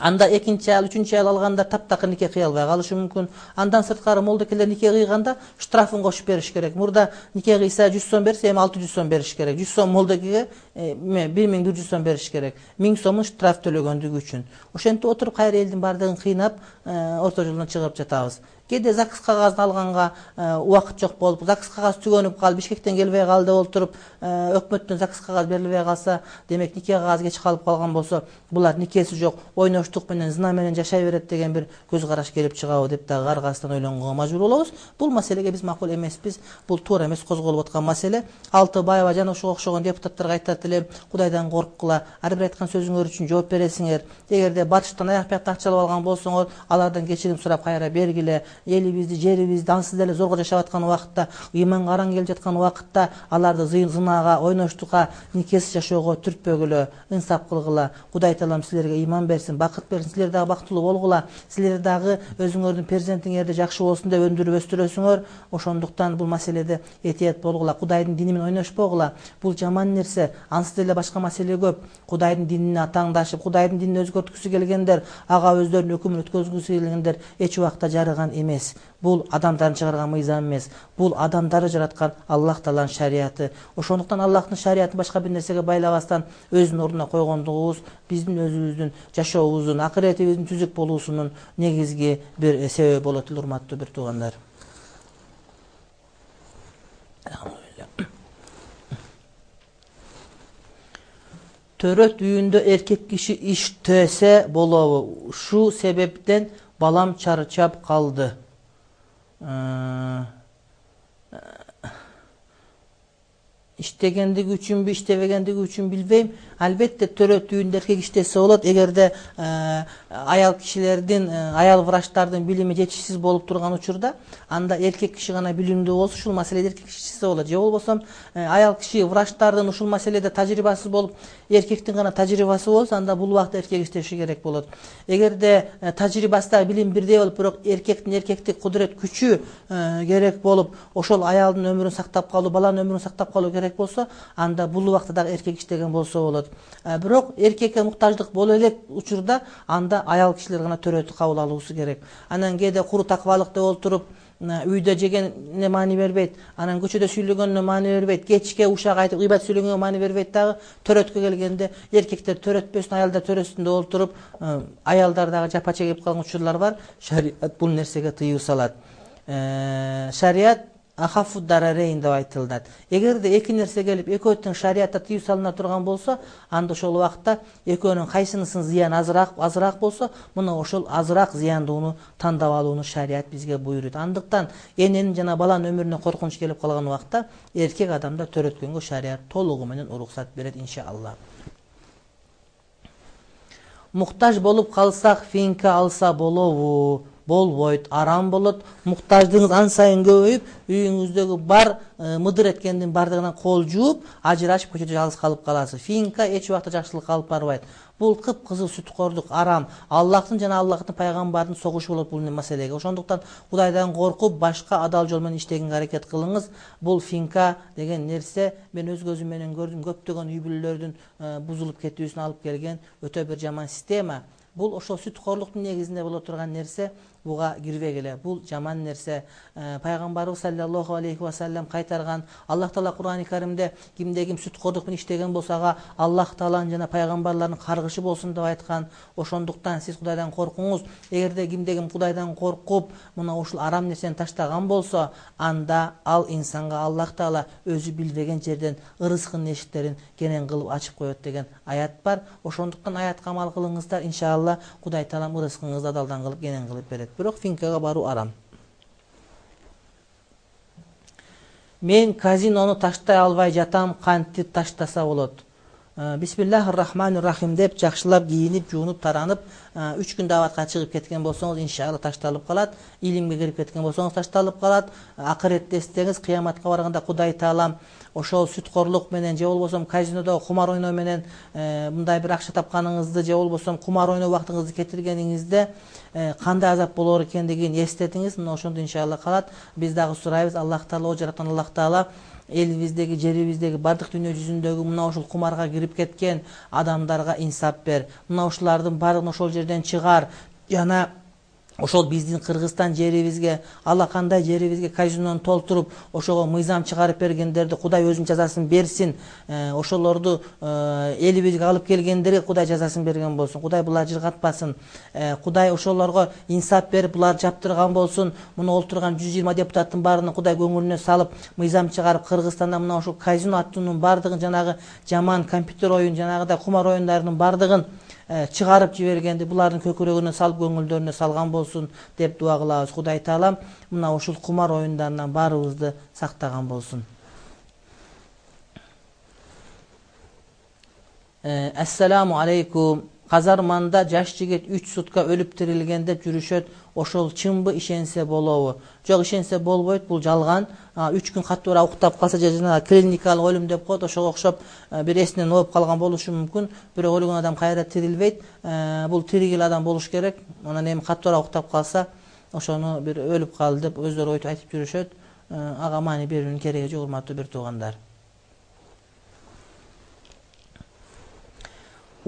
анда экинчи аял үчүнчү аял алгандар таптакыр нике кый албай калышы мүмкүн. Андан сырткары молдокелер нике кыйганда штрафын кошуп бериш керек. Мурда нике кыйса жүз сом берсе эми алты жүз сом бериш керек. жүз сом молдокеге бир миң бир жүз сом бериш керек. миң сомун штраф төлөгөндүгү үчүн. Ошентип отуруп кайра элдин баардыгын кыйнап орто жолдон чыгарып жатабыз кээде загс кагазын алганга э, убакыт жок болуп загс кагаз түгөнүп калып бишкектен келбей калды болуп туруп э, өкмөттөн загс кагаз берилбей калса демек нике кагазы кеч калып калган болсо булар никеси жок. Ойноштук менен зына менен жашай берет деген бир көз караш келип чыгабы деп дагы аркасынан ойлонгонго мажбур болобуз. Бул маселеге биз макул эмеспиз бул туура эмес козголуп аткан маселе. Алтыбаева жана ошого окшогон депутаттарга айтат элем кудайдан корккула ар бир айткан сөзүңөр үчүн жооп бересиңер. Эгерде батыштан аяк биякты акчалап алган болсоңор алардан кечирим сурап кайра бергиле элибизди жерибизди ансыз деле зорго жашап аткан убакытта ыйманга араң келип жаткан убакытта аларды зынага ойноштукка никесиз жашоого түртпөгүлө инсап кылгыла кудай таалам силерге ыйман берсин бакыт берсин силер дагы бактылуу болгула силер дагы өзүңөрдүн перзентиңерди жакшы болсун деп өндүрүп өстүрөсүңөр ошондуктан бул маселеде этият болгула кудайдын дини менен ойношпогула бул жаман нерсе ансыз деле башка маселе көп. Кудайдын динине атааңдашып кудайдын динин өзгөрткүсү келгендер ага өздөрүнүн өкүмүн өткөзгүсү келгендер эч убакта жарыган эмес бул адамдардын чыгарган мыйзам эмес бул адамдарды жараткан аллах тааланын шарияты ошондуктан аллахтын шариятын башка бир нерсеге байлабастан өзүнүн ордуна койгондугубуз биздин өзүбүздүн жашообуздун акыретибиздин түзүк болуусунун негизги бир себеби болот эле урматтуу бир туугандар. Төрөт үйүндө эркек киши иштесе болобу. Ушул себептен balam çarçab qaldı. Ee, İştegendik üçün, iştevegendik üçün bilveyim. Албетте төрөт үйүндө эркек иштесе болот эгерде аял кишилердин аял врачтардын билими жетишсиз болуп турган учурда анда эркек киши гана билимдүү болсо ушул маселеде эркек киши болот же болбосо аял киши врачтардын ушул маселеде тажрыйбасыз болуп эркектин гана тажрыйбасы болсо анда бул убакта эркек иштеши керек болот. Эгерде тажрыйбасы дагы билим бирдей болуп бирок эркектин эркектик кудурет күчү керек болуп ошол аялдын өмүрүн сактап калуу баланын өмүрүн сактап калуу керек болсо анда бул убакта дагы эркек иштеген болсо болот. Бирок эркекке муктаждык боло элек учурда анда аял кишилер гана төрөтү кабыл алуусу керек. Анан кээде куру такыбалыкта олтуруп үйдө жегенине маани бербейт анан көчөдө сүйлөгөнүнө маани бербейт кечке ушак айтып ыйбат сүйлөгөнгө маани бербейт дагы төрөткө келгенде эркектер төрөтпөсүн аялдар төрөсүндө олтуруп аялдар дагы жапа чегип калган учурлар бар. Шарият бул нерсеге тыюу салат. Шарият деп айтылат эгерде эки нерсе келип экөө тең шариятта тыюу салына турган болсо анда ошол убакта экөөнүн кайсынысынын зыяны азыраак азыраак болсо мына ошол азыраак зыяндууну тандап алууну шарият бизге буйруйт андыктан эненин жана баланын өмүрүнө коркунуч келип калган убакта эркек адамда төрөткөнгө шарият толугу менен уруксат берет иншалла муктаж болуп калсак финка алса болобу. Болбойт арам болот. Муктаждыгыңыз ан сайын көбөйүп үйүңүздөгү бар мыдыр эткендин баардыгынан кол жууп ажырашып көчөдө жалгыз калып каласыз финка эч убакта жакшылыкка алып барбайт бул кыпкызыл сүткордук арам. Аллахтын жана аллахтын пайгамбардын согушу болот бул маселеге ошондуктан кудайдан коркуп башка адал жол менен иштегенге аракет кылыңыз бул финка деген нерсе мен өз көзүм менен көрдүм көптөгөн үй бүлөлөрдүн бузулуп кетүүсүнө алып келген өтө бир жаман система. Бул ошол сүткорлуктун негизинде боло турган нерсе буга кирбегиле бул жаман нерсе. Пайгамбарыбыз саллаллаху алейхи вассалам кайтарган аллах таала курани каримде кимде ким сүткорлук менен иштеген болсо ага аллах тааланын жана пайгамбарлардын каргышы болсун деп айткан ошондуктан сиз кудайдан коркуңуз. Эгерде кимде ким кудайдан коркуп мына ушул арам нерсени таштаган болсо анда ал инсанга аллах таала өзү билбеген жерден ырыскынын эшиктерин кенен кылып ачып коет деген аят бар. Ошондуктан аятка амал кылыңыздар иншалла кудай таалам ырыскыңызды адалдан кылып кенен кылып берет. Бирок финкага баруу арам. Мен казинону таштай албай жатам кантип таштаса болот бисмиллахи рахмани рахим деп жакшылап кийинип жуунуп таранып үч күн дааватка чыгып кеткен болсоңуз иншалла ташталып калат илимге кирип кеткен болсоңуз ташталып калат акыретте эстеңиз кыяматка барганда кудай таалам ошол сүткорлук менен же болбосо казинодо кумар ойноо менен мындай бир акча тапканыңызды же болбосо кумар ойноо убактыңызды кетиргениңизде кандай азап болор экендигин эстетиңиз мына ошондо иншалла калат биз дагы сурайбыз аллах таала о жараткан аллах таала элибиздеги жерибиздеги баардык дүйнө жүзүндөгү мына ушул кумарга кирип кеткен адамдарга инсап бер. Мына ушулардын баардыгын ошол жерден чыгар жана ошол биздин кыргызстан жерибизге ала кандай жерибизге казинону толтуруп ошого мыйзам чыгарып бергендерди кудай өзүнүн жазасын берсин э, ошолорду э, элибизге алып келгендерге кудай жазасын берген болсун кудай буларды жыргатпасын. Э, кудай ошолорго инсап берип буларды жаптырган болсун. Мына олтурган жүз жыйырма депутаттын баарына кудай көңүлүнө салып мыйзам чыгарып кыргызстанда мына ушул казино аттуунун баардыгын жанагы жаман компьютер оюн жанагыдай кумар оюндарынын баардыгын чыгарып жибергенди булардын көкүрөгүнө салып көңүлдөрүнө салган болсун деп дуа кылабыз. Кудай таалам мына ушул кумар оюндарынан баарыбызды сактаган болсун. Э, ассаламу алейкум. Казарманда жаш жигит үч сутка өлүп тирилген деп жүрүшөт ошол чынбы ишенсе болобу жок ишенсе болбойт бул жалган үч күн катуураак уктап калса же жанагы клиникалык өлүм деп коет ошого окшоп бир эсинен ооп калган болушу мүмкүн бирок өлгөн адам кайра тирилбейт бул тиригил адам болуш керек анан эми катуураак уктап калса ошону бир өлүп калды деп өздөрү айтып жүрүшөт ага маани берүүнүн кереги жок урматтуу бир туугандар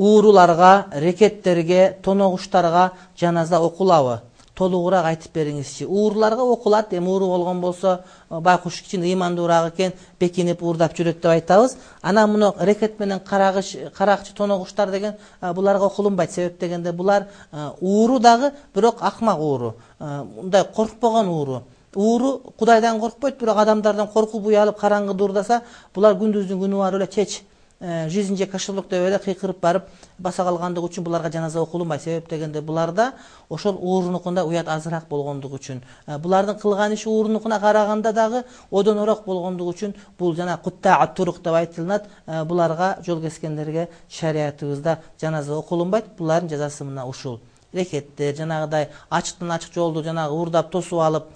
ууруларга рекеттерге тоногуштарга жаназа окулабы толугураак айтып бериңизчи ууруларга окулат эми ууру болгон болсо байкуш кичине ыймандуураак экен бекинип уурдап жүрөт деп айтабыз анан мына рекет менен карагыш каракчы тоногуштар деген буларга окулунбайт себеп дегенде булар ууру дагы бирок акмак ууру мындай коркпогон ууру ууру кудайдан коркпойт бирок адамдардан коркуп уялып караңгыда уурдаса булар күндүздүн күнү барып эле чеч жизнь же кошелек деп эле кыйкырып барып баса калгандыгы үчүн буларга жаназа окулунбайт себеп дегенде буларда ошол уурунукунда уят азыраак болгондугу үчүн. Булардын кылган иши уурунукуна караганда дагы одонороок болгондугу үчүн бул жана куттаа турук деп айтылынат. Буларга жол кескендерге шариятыбызда жаназа окулунбайт булардын жазасы мына ушул рекеттер жанагыдай ачыктан ачык жолду жанагы уурдап тосуп алып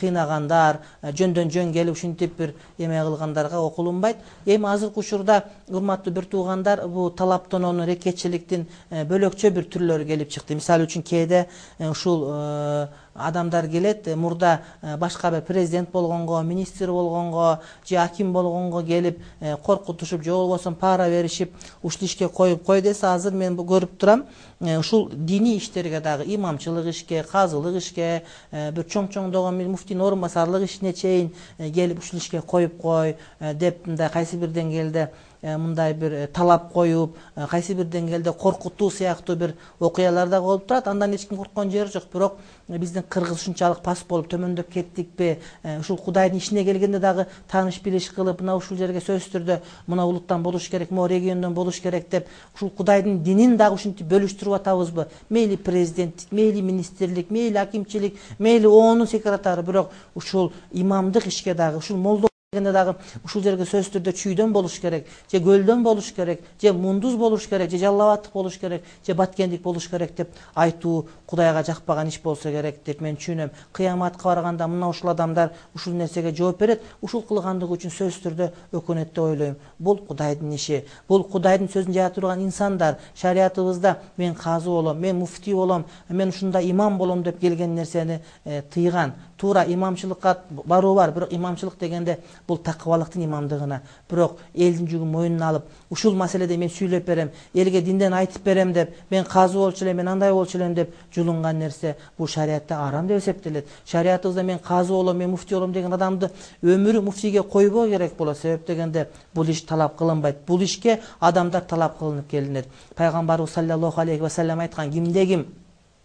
кыйнагандар жөндөн жөн келип ушинтип бир эме кылгандарга окулунбайт эми азыркы учурда урматтуу бир туугандар бул талаптоонун рекетчиликтин бөлөкчө бир түрлөрү келип чыкты. Мисалы үчүн кээде ушул адамдар келет мурда башка бир президент болгонго министр болгонго же аким болгонго келип коркутушуп же болбосо пара беришип ушул ишке коюп кой десе азыр мен көрүп турам ушул диний иштерге дагы имамчылык ишке казылык ишке бир чоң чоңдогон муфтийдин орун басарлык ишине чейин келип ушул ишке коюп кой деп мындай кайсы бир деңгээлде Э, мындай бир э, талап коюп э, кайсы бир деңгээлде коркутуу сыяктуу бир окуялар дагы болуп турат. Андан эч ким корккон жери жок. Бирок биздин кыргыз ушунчалык пас болуп төмөндөп кеттикпи? Ушул кудайдын ишине келгенде дагы тааныш билиш кылып мына ушул жерге сөзсүз түрдө мына улуттан болуш керек могу региондон болуш керек деп ушул кудайдын динин дагы ушинтип бөлүштүрүп атабызбы? Мейли президенттик мейли министрлик мейли акимчилик мейли оонун секретары бирок ушул имамдык ишке дагы ушул молдо дегенде дагы ушул жерге сөзсүз түрдө чүйдөн болуш керек же көлдөн болуш керек же мундуз болуш керек же жалал абадтык болуш керек же баткендик болуш керек деп айтуу кудайга жакпаган иш болсо керек деп мен түшүнөм кыяматка барганда мына ушул адамдар ушул нерсеге жооп берет ушул кылгандыгы үчүн сөзсүз түрдө өкүнөт деп ойлойм бул кудайдын иши бул кудайдын сөзүн жая турган инсандар шариятыбызда мен казы болом мен муфтий болом мен ушундай имам болом деп келген нерсени тыйган туура имамчылыкка баруу бар бирок имамчылык дегенде бул такыбалыктын имамдыгына бирок элдин жүгүн мойнуна алып ушул маселеде мен сүйлөп берем элге динден айтып берем деп мен казы болчу элем мен андай болчу элем деп жулунган нерсе бул шариятта арам деп эсептелет шариятыбызда мен казы болом мен муфтий болом деген адамды өмүрү муфтийге койбоо керек болот. Себеп дегенде бул иш талап кылынбайт. Бул ишке адамдар талап кылынып келинет. Пайгамбарыбыз саллаллаху алейхи вассалам айткан кимде ким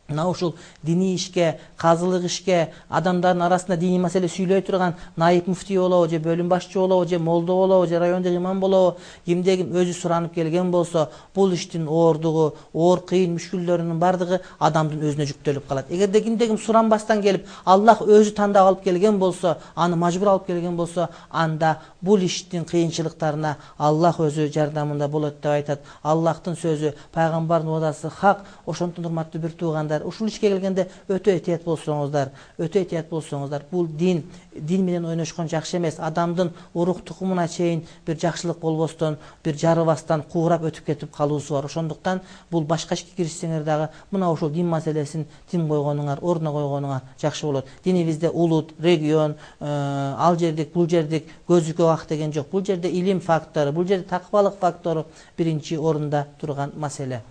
мына ушул диний ишке казылык ишке адамдардын арасында диний маселе сүйлөй турган найып муфтий болобу же бөлүм башчы болобу же молдо болобу же райондук имам болобу кимде ким өзү суранып келген болсо бул иштин оордугу оор кыйын мүшкүлдөрүнүн баардыгы адамдын өзүнө жүктөлүп калат. Эгерде кимде ким суранбастан келип аллах өзү тандап алып келген болсо аны мажбур алып келген болсо анда бул иштин кыйынчылыктарына аллах өзү жардамында болот деп айтат. Аллахтын сөзү пайгамбардын убадасы хак ошондуктан урматтуу бир туугандар ушул ишке келгенде өтө этият болсоңуздар. Өтө этият болсоңуздар. Бул дин дин менен ойношкон жакшы эмес. Адамдын урук тукумуна чейин бир жакшылык болбостон бир жарыбастан куурап өтүп кетип калуусу бар. Ошондуктан бул башка ишке киришсеңер дагы мына ушул дин маселесин тим койгонуңар ордуна койгонуңар жакшы болот. Динибизде улут регион ал жердик бул жердик көзүкө ак деген жок. Бул жерде илим фактору бул жерде такыбалык фактору биринчи орунда турган маселе.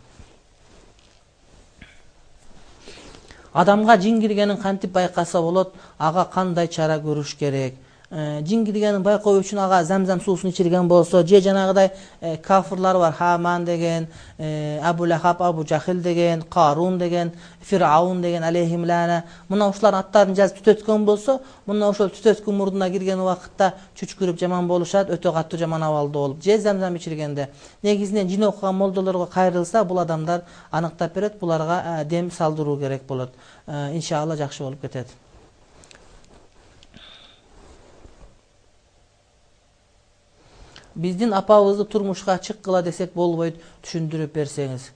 Адамга жин киргенин кантип байкаса болот ага кандай чара көрүш керек э, жин киргенин байкоо үчүн ага замзам суусун ичирген болсо же жанагыдай э, кафырлар бар. Хаман деген э, абу лахаб абу жахил деген карун деген фираун деген алейхимлана. Мына ушулардын аттарын жазып түтөткөн болсо мына ошол түтөткү мурдуна кирген убакытта чүчкүрүп жаман болушат өтө катуу жаман абалда болуп. Же замзам ичиргенде негизинен жин окуган молдолорго кайрылса бул адамдар аныктап берет буларга дем салдыруу керек болот. Иншалла жакшы болуп кетет. Биздин апабызды турмушка чыккыла десек болбойт түшүндүрүп берсеңиз.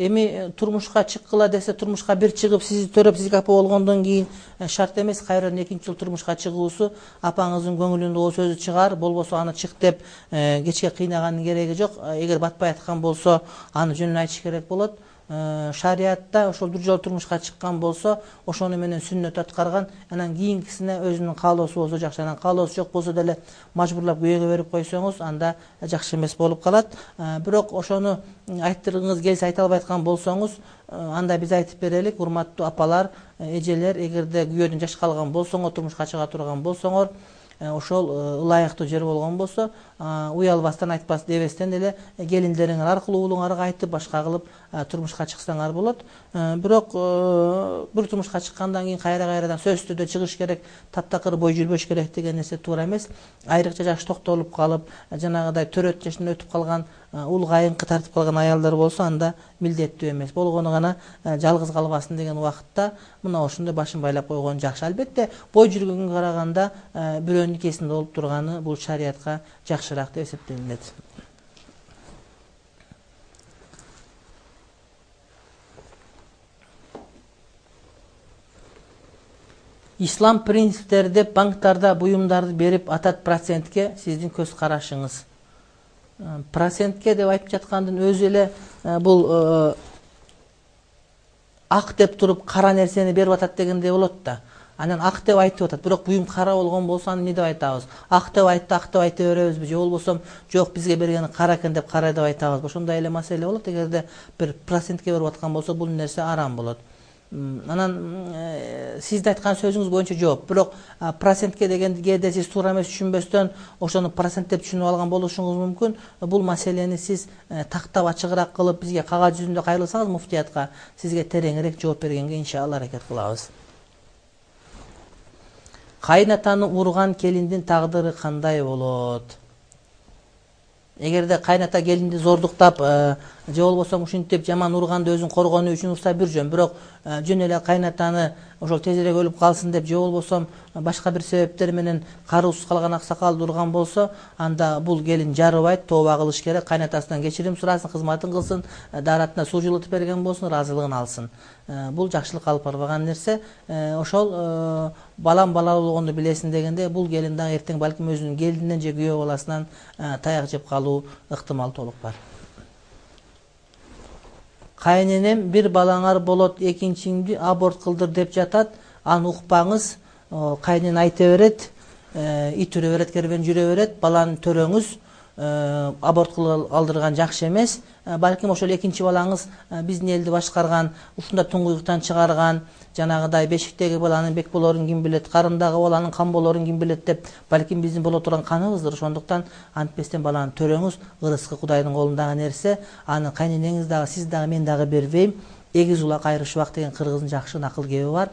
Эми э, турмушка чыккыла десе турмушка бир чыгып сизди төрөп сизге апа болгондон кийин э, шарт эмес кайрадан экинчи жолу турмушка чыгуусу апаңыздын көңүлүндө ол сөзү чыгар болбосо аны чык деп э, кечке кыйнаганын кереги жок. Эгер батпай аткан болсо аны жөнүн айтыш керек болот. Шариятта ошол бир жолу турмушка чыккан болсо ошону менен сүннөт аткарган анан кийинкисине өзүнүн каалоосу болсо жакшы анан каалоосу жок болсо деле мажбурлап күйөөгө берип койсоңуз анда жакшы эмес болуп калат. Э, бирок ошону айттыргыңыз келсе айта албай аткан болсоңуз э, анда биз айтып берелик урматтуу апалар эжелер эгерде күйөөдөн жаш калган болсоңор турмушка чыга турган болсоңор ошол ылайыктуу жер болгон болсо уялбастан айтпас дебестен эле келиндериңер аркылуу уулуңарга айтып башка кылып турмушка чыксаңар болот бирок бир турмушка чыккандан кийин кайра кайрадан сөзсүз түрдө чыгыш керек таптакыр бой жүрбөш керек деген нерсе туура эмес айрыкча жашы токтолуп калып жанагыдай төрөт жашынан өтүп калган уул кайынкы тартып калган аялдар болсо анда милдеттүү эмес болгону гана жалгыз калбасын деген убакытта мына ошондой башын байлап койгон жакшы албетте бой жүргөнгө караганда бирөөнүн никесинде болуп турганы бул шариятка жакшыраак деп эсептелинет ислам принциптери деп банктарда буюмдарды берип атат процентке сиздин көз карашыңыз процентке деп айтып жаткандын өзү эле бул ак деп туруп кара нерсени берип атат дегендей болот да анан ак деп айтып атат. Бирок буюм кара болгон болсо аны эмне деп айтабыз? Ак деп айтты ак деп айта беребизби же болбосо жок бизге бергени кара экен деп кара деп айтабызбы ошондой эле маселе болот. Эгерде бир процентке берип аткан болсо бул нерсе арам болот. Анан сиздин айткан сөзүңүз боюнча жооп. Бирок процентке деген кээде сиз туура эмес түшүнбөстөн ошону процент деп түшүнүп алган болушуңуз мүмкүн. Бул маселени сиз тактап ачыгыраак кылып бизге кагаз жүзүндө кайрылсаңыз муфтиятка сизге тереңирээк жооп бергенге иншалла аракет кылабыз. Кайнатаны урган келиндин тагдыры кандай болот эгерде кайната келинди зордуктап же болбосо ушинтип жаман урганды өзүн коргонуу үчүн урса бир жөн бирок жөн эле кайнатаны ошол тезирээк өлүп калсын деп же болбосо башка бир себептер менен кароосуз калган аксакалды урган болсо анда бул келин жарыбайт тооба кылыш керек кайнатасынан кечирим сурасын кызматын кылсын дааратына суу жылытып берген болсун ыраазылыгын алсын. Бул жакшылык алып барбаган нерсе. Ошол балам балалуу болгондо билесиң дегендей бул келин дагы эртең балким өзүнүн келининен же күйөө баласынан таяк жеп калуу ыктымал толук бар. Кайненем бир балаңар болот экинчиңди аборт кылдыр деп жатат. Аны укпаңыз кайнене айта берет ит үрө берет кербен жүрө берет. Баланын төрөңүз аборт кылып алдырган жакшы эмес. Балким ошол экинчи балаңыз биздин элди башкарган ушундай туңгуюктан чыгарган жанагыдай бешиктеги баланын бек болорун ким билет карындагы баланын кан болорун ким билет деп балким биздин боло турган каныбыздыр ошондуктан антпестен баланы төрөңүз ырыскы кудайдын колундагы нерсе аны кайненеңиз дагы сиз дагы мен дагы бербейм эгиз улак айрышбак деген кыргыздын жакшы накыл кеби бар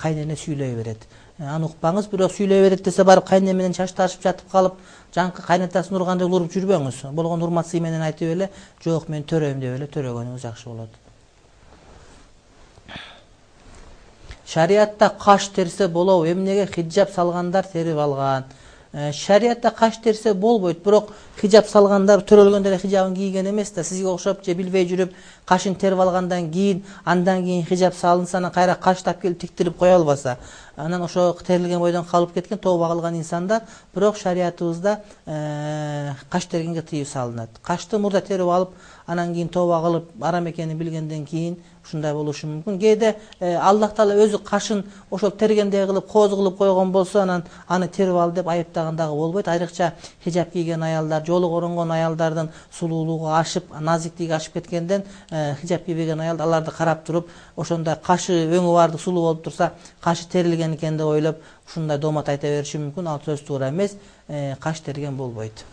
кайнене сүйлөй берет аны укпаңыз бирок сүйлөй берет десе барып кайнене менен чачташып жатып калып жанакы кайнатасын ургандай уруп жүрбөңүз болгону урмат менен айтып эле жок мен төрөйм деп эле төрөгөнүңүз жакшы болот шариятта каш терсе болобу эмнеге хиджаб салгандар терип алган. Шариятта каш терсе болбойт бирок хиджаб салгандар төрөлгөндө эле хиджабын кийген эмес да сизге окшоп же билбей жүрүп кашын терип алгандан кийин андан кийин хиджаб салынса анан кайра каштап келип тиктирип кое албаса анан ошо терилген бойдон калып кеткен тооба кылган инсандар бирок шариятыбызда каш тергенге тыюу салынат. Кашты мурда терип алып анан кийин тооба кылып арам экенин билгенден кийин ушундай болушу мүмкүн. Кээде аллах таала өзү кашын ошол тергендей кылып кооз кылып койгон болсо анан аны терип ал деп айыптаган дагы болбойт. Айрыкча хиджаб кийген аялдар жолу коронгон аялдардын сулуулугу ашып назиктиги ашып кеткенден хиджаб кийбеген аял аларды карап туруп ошондой кашы өңү баардык сулуу болуп турса кашы терилген экен деп ойлоп ушундай доомат айта бериши мүмкүн. Ал сөз туура эмес каш терген болбойт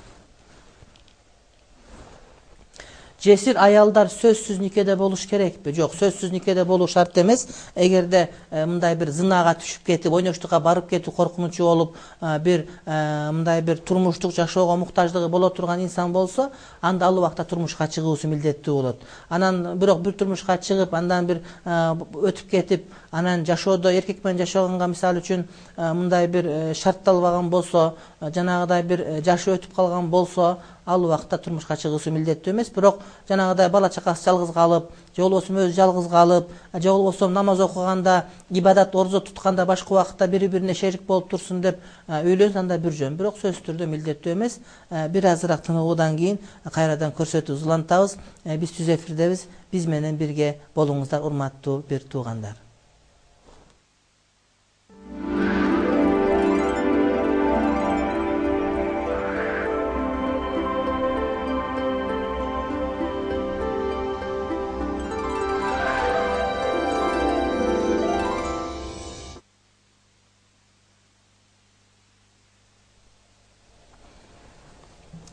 жесир аялдар сөзсүз никеде болуш керекпи? Жок сөзсүз никеде болуу шарт эмес. Эгерде мындай бир зынага түшүп кетип ойноштукка барып кетүү коркунучу болуп бир мындай бир турмуштук жашоого муктаждыгы боло турган инсан болсо анда ал убакта турмушка чыгуусу милдеттүү болот. Анан бирок бир турмушка чыгып андан бир өтүп кетип анан жашоодо эркек менен жашаганга мисалы үчүн мындай бир шартталбаган болсо жанагыдай бир жашы өтүп калган болсо ал убакта турмушка чыгуусу милдеттүү эмес бирок жанагыдай бала чакасы жалгыз калып же болбосо өзү жалгыз калып же болбосо намаз окуганда ибадат орзо тутканда башка убакытта бири бирине шерик болуп турсун деп үйлөнсө анда бир жөн. Бирок сөзсүз түрдө милдеттүү эмес бир азыраак тыныгуудан кийин кайрадан көрсөтүүбүздү улантабыз биз түз эфирдебиз биз менен бирге болуңуздар урматтуу бир туугандар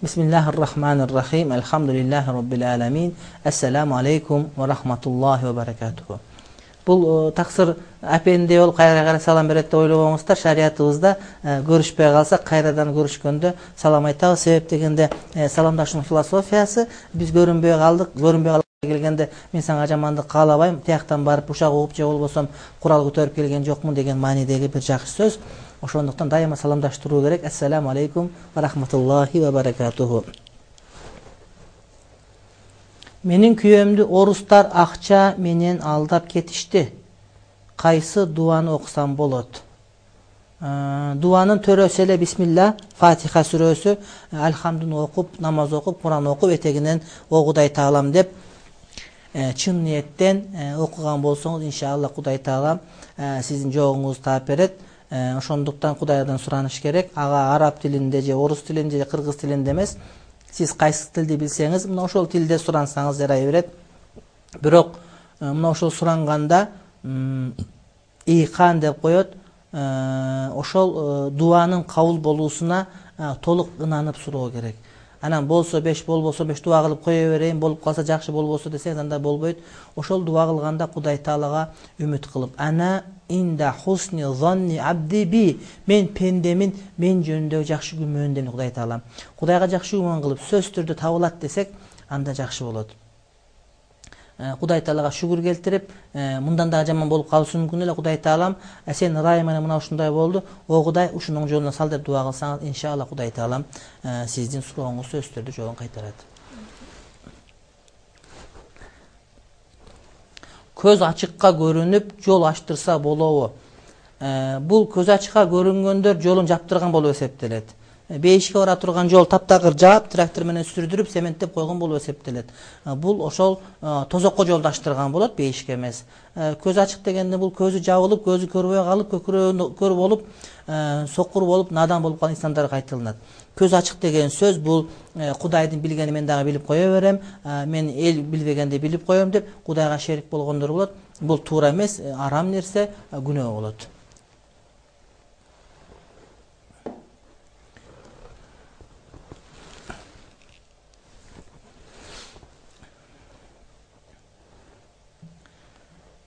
бисмиллахи рахмани рахим алхамдулиллахи роббил аламин ассаламу алейкум ва рахматуллахи ва баракатуху бул таксыр апенде болуп кайра кайра салам берет деп ойлобоңуздар шариятыбызда көрүшпөй калсак кайрадан көрүшкөндө салам айтабыз себеп дегенде саламдашуунун философиясы биз көрүнбөй калдык көрүнбөй келгенде мен сага жамандык каалабайм тияктан барып ушак угуп же болбосо курал көтөрүп келген жокмун деген маанидеги бир жакшы сөз ошондуктан дайыма саламдаштыруу керек ассаламу алейкум ва рахматуллахи ва баракатуху менин күйөөмдү орустар акча менен алдап кетишти кайсы дубаны окусам болот дубанын төрөсү эле бисмилла фатиха сүрөсү альхамдуну окуп намаз окуп куран окуп этегинен о кудай таалам деп чын ниеттен окуган болсоңуз иншалла кудай таала сиздин жоогуңузду таап берет ошондуктан кудайдан сураныш керек. Ага араб тилинде же орус тилинде же кыргыз тилинде эмес. Сиз кайсы тилди билсеңиз мына ошол тилде сурансаңыз жарай берет. Бирок мына ошол суранганда ийкан деп коет. Ошол дубанын кабыл болуусуна толук ынанып суроо керек. Анан болсо беш болбосо беш дуба кылып кое берейин болуп калса жакшы болбосо десеңиз анда болбойт. Ошол дуба кылганда кудай таалага үмүт кылып. Ана инда хусни зонни абди би мен пендемин мен жөнүндөгү жакшы күмөндемин кудай таалам кудайга жакшы күмөн кылып сөзсүз түрдө табылат десек анда жакшы болот кудай таалага шүгүр келтирип мындан дагы жаман болуп калышы мүмкүн эле кудай таалам сенин ырайың менен мына ушундай болду о кудай ушунун жолуна сал деп дуба кылсаңыз иншалла кудай таалам сиздин сурооңузду сөзсүз түрдө жообун кайтарат көз ачыкка көрүнүп жол ачтырса болобу. Бул көз ачыкка көрүнгөндөр жолун жаптырган болуп эсептелет бейишке бара турган жол таптакыр жаап трактор менен сүрдүрүп цементтеп койгон болуп эсептелет бул ошол тозокко жолду ачтырган болот бейишке эмес көз ачык дегенде бул көзү жабылып көзү көрбөй калып көкүрөгү көр болуп сокур болуп наадан болуп калган инсандарга айтылынат көз ачык деген сөз бул кудайдын билгенин мен дагы билип кое берем мен эл билбегенди билип коем деп кудайга шерик болгондор болот бул туура эмес арам нерсе күнөө болот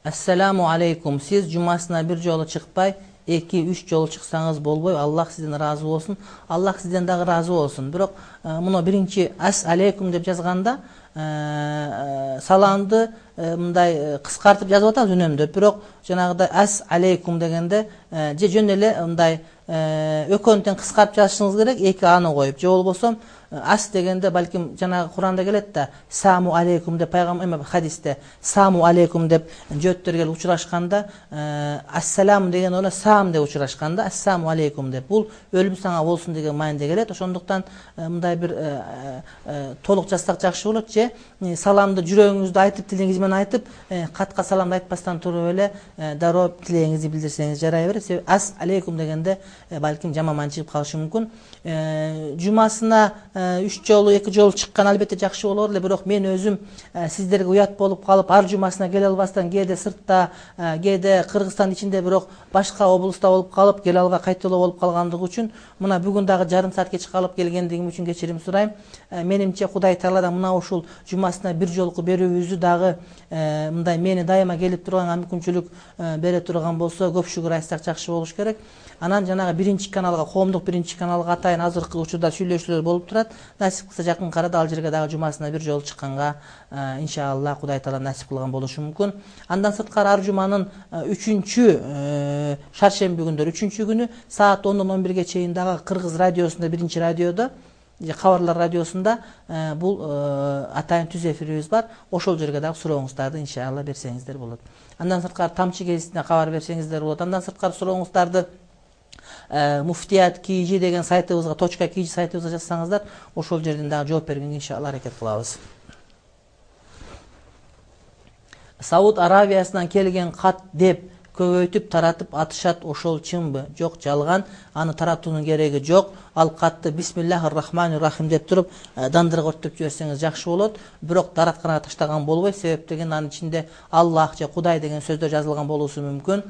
ассаламу алейкум сиз жумасына бир жолу чыкпай эки үч жолу чыксаңыз болбойбу аллах сизден ыраазы болсун аллах сизден дагы ыраазы болсун бирок мына биринчи ас алейкум деп жазганда саламды мындай кыскартып жазып атабыз үнөмдөп бирок жанагыдай ас алейкум дегенде же жөн эле мындай экөөнү тең кыскартып жазышыңыз керек эки аны коюп же болбосо ас дегенде балким жанагы куранда келет да саму алейкум деп пайгамбар эме хадисте саму алейкум деп жөөттөр келип учурашканда ассалам деген ордуна саам деп учурашкан да ассаламу алейкум деп. Бул өлүм сага болсун деген мааниде келет ошондуктан мындай бир толук жазсак жакшы болот же? Саламды жүрөгүңүздү айтып тилиңиз менен айтып катка саламды айтпастан туруп эле дароо тилегиңизди билдирсеңиз жарай берет себеби ас алейкум дегенде балким жаман маани чыгып калышы мүмкүн жумасына үч жолу эки жолу чыккан албетте жакшы болор эле бирок мен өзүм сиздерге уят болуп калып ар жумасына келе албастан кээде сыртта кээде кыргызстандын ичинде бирок башка облустта болуп калып келе албай кайталоо болуп калгандыгы үчүн мына бүгүн дагы жарым саат кеч калып келгендигим үчүн кечирим сурайм. Менимче кудай тааладан мына ушул жумасына бир жолку берүүбүздү дагы мындай мени дайыма келип турганга мүмкүнчүлүк бере турган болсо көп шүгүр айтсак жакшы болуш керек. Анан жанагы биринчи каналга коомдук биринчи каналга атайын азыркы учурда сүйлөшүүлөр болуп турат насип кылса жакынкы арада ал жерге дагы жумасына бир жолу чыкканга иншалла кудай таала насип кылган болушу мүмкүн. Андан сырткары ар жуманын үчүнчү шаршемби күндөр үчүнчү күнү саат ондон он бирге чейин дагы кыргыз радиосунда биринчи радиодо же кабарлар радиосунда бул атайын түз эфирибиз бар. Ошол жерге дагы сурооңуздарды иншалла берсеңиздер болот. Андан сырткары тамчы гезитине кабар берсеңиздер болот. Андан сырткары сурооңуздарды Э, муфтият kg деген сайтыбызга точка kg сайтыбызга жазсаңыздар ошол жерден дагы жооп бергенге иншалла аракет кылабыз. Сауд аравиясынан келген кат деп көбөйтүп таратып атышат ошол чынбы? Жок жалган аны таратуунун кереги жок. Ал катты бисмиллахи рахмани рахим деп туруп дандырга өрттөп жиберсеңиз жакшы болот. Бирок даратканага таштаган болбойт себеп деген анын ичинде аллах же кудай деген сөздөр жазылган болуусу мүмкүн.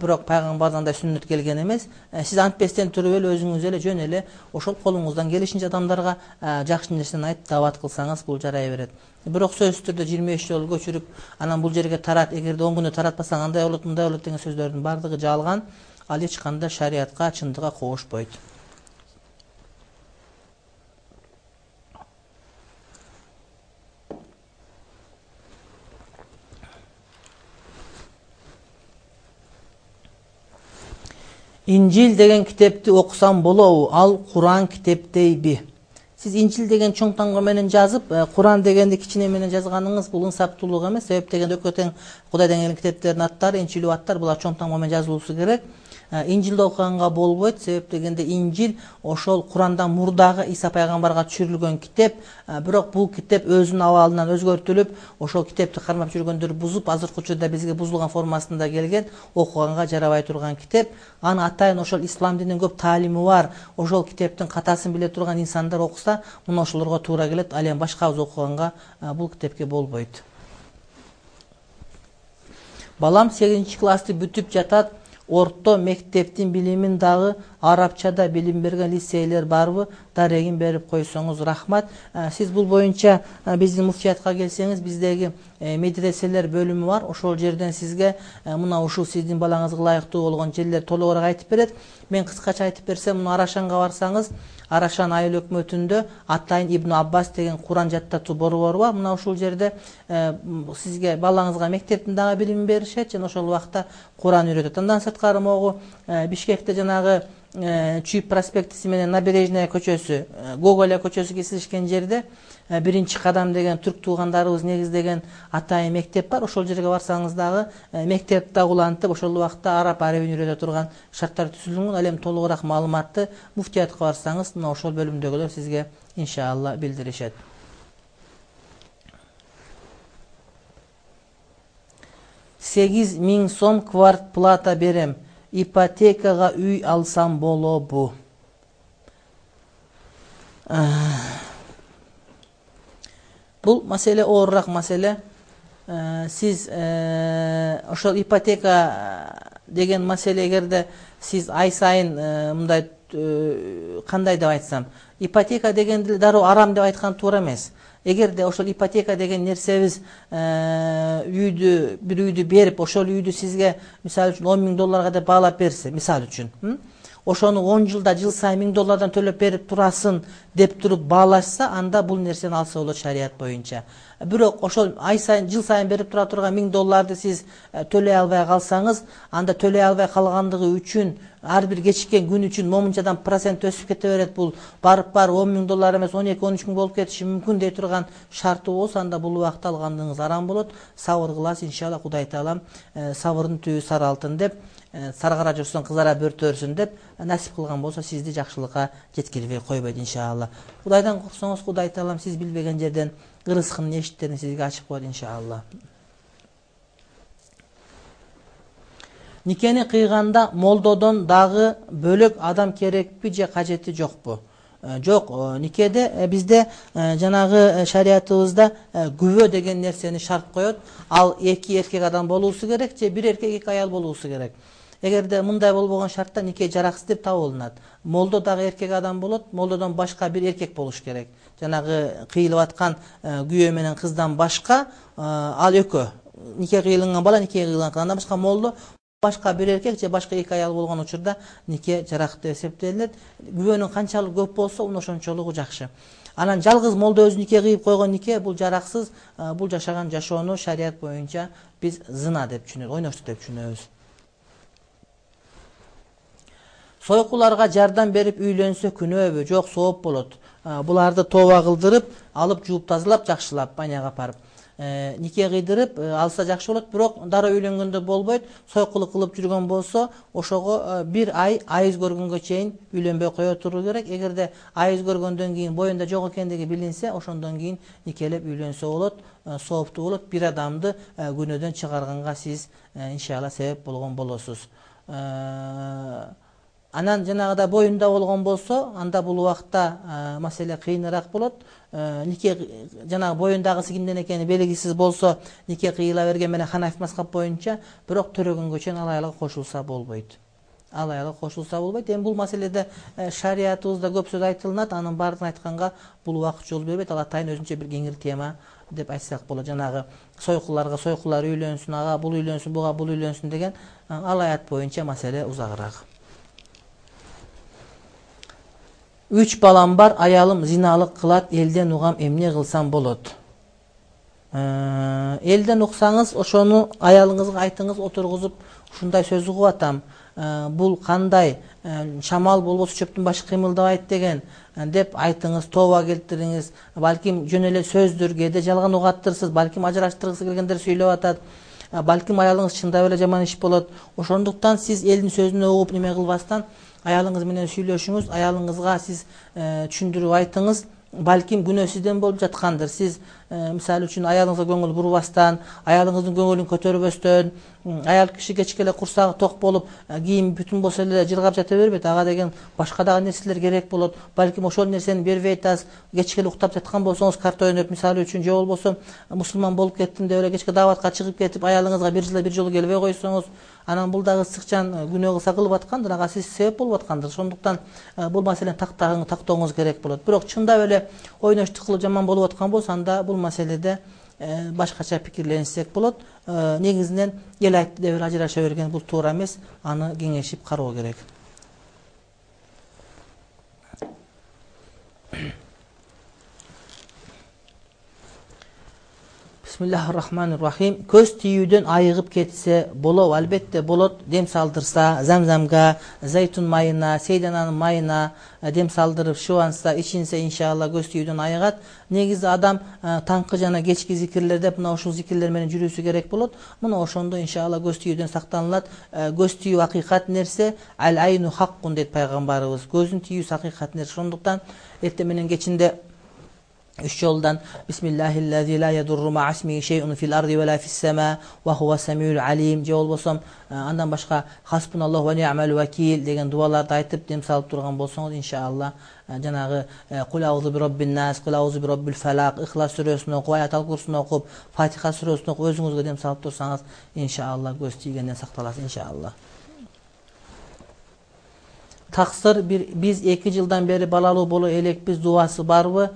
Бирок пайгамбардан андай сүннөт келген эмес. Сиз антпестен туруп эле өзүңүз эле жөн эле ошол колуңуздан келишинче адамдарга жакшы нерсени айтып даават кылсаңыз бул жарай берет. Бирок сөзсүз түрдө жыйырма беш жолу көчүрүп анан бул жерге тарат эгерде он күндө таратпасаң андай болот мындай болот деген сөздөрдүн баардыгы жалган ал эч кандай шариятка чындыкка куушпойт инжил деген китепти окусам болобу ал куран китептейби сиз инжил деген чоң таңба менен жазып куран дегенди кичине менен жазганыңыз бул ынсаптуулук эмес. Себеп дегенде экөө тең кудайдан келген китептердин аттары инчилүү аттар булар чоң таңба менен жазылуусу керек инжилди окуганга болбойт. Себеп дегенде инжил ошол курандан мурдагы иса пайгамбарга түшүрүлгөн китеп бирок бул китеп өзүнүн абалынан өзгөртүлүп ошол китепти кармап жүргөндөр бузуп азыркы учурда бизге бузулган формасында келген окуганга жарабай турган китеп. Аны атайын ошол ислам дининин көп таалими бар. Ошол китептин катасын биле турган инсандар окуса мына ошолорго туура келет. Ал эми башкабыз окуганга бул китепке болбойт. Балам сегизинчи классты бүтүп жатат орто мектептин билимин дагы арабчада билим берген лицейлер барбы дарегин берип койсоңуз рахмат. Сиз бул боюнча биздин муфтиятка келсеңиз биздеги медреселер бөлүмү бар. Ошол жерден сизге мына ушул сиздин балаңызга ылайыктуу болгон жерлер толугураак айтып берет. Мен кыскача айтып берсем мына арашанга барсаңыз арашан айыл өкмөтүндө атайын ибн аббас деген куран жаттатуу борбору бар. Мына ушул жерде сизге балаңызга мектептин дагы билимин беришет жана ошол убакта куран үйрөтөт. Андан сырткары могу бишкекте жанагы чүйүп проспектиси менен набережная көчөсү гоголя көчөсү кесилишкен жерде биринчи кадам деген түрк туугандарыбыз негиздеген атайын мектеп бар ошол жерге барсаңыз дагы мектеп дагы улантып ошол убакта араб арабин үйрөтө турган шарттар түзүлгөн ал эми толугураак маалыматты муфтиятка барсаңыз мына ошол бөлүмдөгүлөр сизге иншалла билдиришет сегиз миң сом квартплата берем ипотекага үй алсам болобу бул маселе оорураак маселе сиз ошол ипотека деген маселе эгерде сиз ай сайын мындай кандай деп айтсам ипотека дегенди эле дароо арам деп айткан туура эмес эгерде ошол ипотека деген нерсебиз үйдү бир үйдү берип ошол үйдү сизге мисалы үчүн он миң долларга деп баалап берсе мисалы үчүн ошону он жылда жыл сайын миң доллардан төлөп берип турасын деп туруп баалашса анда бул нерсени алса болот шарият боюнча. Бирок ошол ай сайын жыл сайын берип тура турган миң долларды сиз төлөй албай калсаңыз анда төлөй албай калгандыгы үчүн ар бир кечиккен күн үчүн момунчадан процент өсүп кете берет бул барып барып он миң доллар эмес он эки он үч миң болуп кетиши мүмкүн дей турган шарты болсо анда бул убакта алгандыгыңыз арам болот. Сабыр кыласыз иншалла кудай таалам. Сабырдын түбү сары алтын деп саргара жүрсөң кызара бөртөрсүң деп насип кылган болсо сизди жакшылыкка жеткирбей койбойт иншалла. Кудайдан корксоңуз кудай таалам сиз билбеген жерден ырыскынын эшиктерин сизге ачып коет иншалла. Никени кыйганда молдодон дагы бөлөк адам керекпи же кажети жокпу жок никеде бизде жанагы шариятыбызда күбө деген нерсени шарт коет ал эки эркек адам болуусу керек же бир эркек эки аял болуусу керек. Эгерде мындай болбогон шартта нике жараксыз деп табылынат. Молдо дагы эркек адам болот молдодон башка бир эркек болуш керек. Жанагы кыйылып аткан күйөө менен кыздан башка ал экөө. Нике кыйылган бала нике кыйылган кыз андан башка молдо. Башка бир эркек же башка эки аял болгон учурда нике жарак деп эсептелинет. Күбөнүн канчалык көп болсо ошончолугу жакшы. Анан жалгыз молдо өзү нике кыйып койгон нике бул жараксыз бул жашаган жашоону шарият боюнча биз зына деп түшүнөбүз ойноштук деп түшүнөбүз сойкуларга жардам берип үйлөнсө күнөөбү жок сооп болот буларды тооба кылдырып алып жууп тазалап жакшылап баняга апарып нике кыйдырып алса жакшы болот бирок дароо үйлөнгөндө болбойт сойкулук кылып жүргөн болсо ошого бир ай айыз көргөнгө чейин үйлөнбөй кое туруу керек эгерде айыз көргөндөн кийин боюнда жок экендиги билинсе ошондон кийин никелеп үйлөнсө болот сооптуу болот бир адамды күнөөдөн чыгарганга сиз иншалла себеп болгон болосуз анан жанагыдай боюнда болгон болсо анда бул убакта маселе кыйыныраак болот. Нике жанагы боюндагысы кимден экени белгисиз болсо нике кыйыла берген менен ханафи мазхаб боюнча бирок төрөгөнгө чейин ал аялга кошулса болбойт. Ал аялга кошулса болбойт. Эми бул маселеде шариятыбызда көп сөз айтылынат. Анын баарын айтканга бул убакыт жол бербейт. Ал атайын өзүнчө бир кеңир тема деп айтсак болот. Жанагы сойкуларга сойкулар үйлөнсүн ага бул үйлөнсүн буга бул үйлөнсүн деген ал аят боюнча маселе узагыраак. Үч балам бар аялым зиналык кылат элден угам эмне кылсам болот элден уксаңыз ошону аялыңызга айтыңыз отургузуп ушундай сөз угуп атам бул кандай шамал болбосо чөптүн башы кыймылдабайт деген деп айтыңыз тооба келтириңиз балким жөн эле сөздүр кээде жалган угаттырсыз балким ажыраштыргысы келгендер сүйлөп атат балким аялыңыз чындап эле жаман иш болот ошондуктан сиз элдин сөзүнө угуп неме кылбастан аялыңыз менен сүйлөшүңүз аялыңызга сиз түшүндүрүп айтыңыз балким күнөө сизден болуп жаткандыр. Сиз мисалы үчүн аялыңызга көңүл бурбастан аялыңыздын көңүлүн көтөрбөстөн аял киши кечке эле курсагы ток болуп кийими бүтүн болсо эле жыргап жата бербейт. Ага деген башка дагы нерселер керек болот. Балким ошол нерсени бербей атасыз кечке эле уктап жаткан болсоңуз карта ойноп мисалы үчүн же болбосо мусулман болуп кеттим деп эле кечке дааватка чыгып кетип аялыңызга бир жылда бир жолу келбей койсоңуз анан бул дагы ысыкчан күнөө кылса кылып аткандыр. Ага сиз себеп болуп аткандыр. Ошондуктан бул маселени тактооңуз керек болот. Бирок чындап эле ойноштук кылып жаман болуп аткан болсо анда бул маселеде башкача пикирленишсек болот негизинен эл айтты деп эле ажыраша берген бул туура эмес аны кеңешип кароо керек бисмиллахи рахмани рахим көз тийүүдөн айыгып кетсе болобу албетте болот дем салдырса замзамга зайтун майына сейдананын майына дем салдырып шыбанса ичинсе иншалла көз тийүүдөн айыгат негизи адам таңкы жана кечки зикирлерде мына ушул зикирлер менен жүрүүсү керек болот мына ошондо иншалла көз тийүүдөн сактанылат көз тийүү акыйкат нерсе ал айну хаккун дейт пайгамбарыбыз көздүн тийүүсү акыйкат нерсе ошондуктан эртең менен кечинде үч жолдан самиул алим же болбосо андан башка ва ни'мал вакил деген дубаларды айтып дем салып турган болсоңуз иншалла жанагы кул аузу би роббин нас кул аузу би роббил фалак ихлас сүрөсүн окуп аятал курсун окуп фатиха сүрөсүн окуп өзүңүзгө дем салып турсаңыз иншалла көз тийгенден сакталасыз иншалла таксыр биз эки жылдан бери балалуу боло элекпиз дубасы барбы.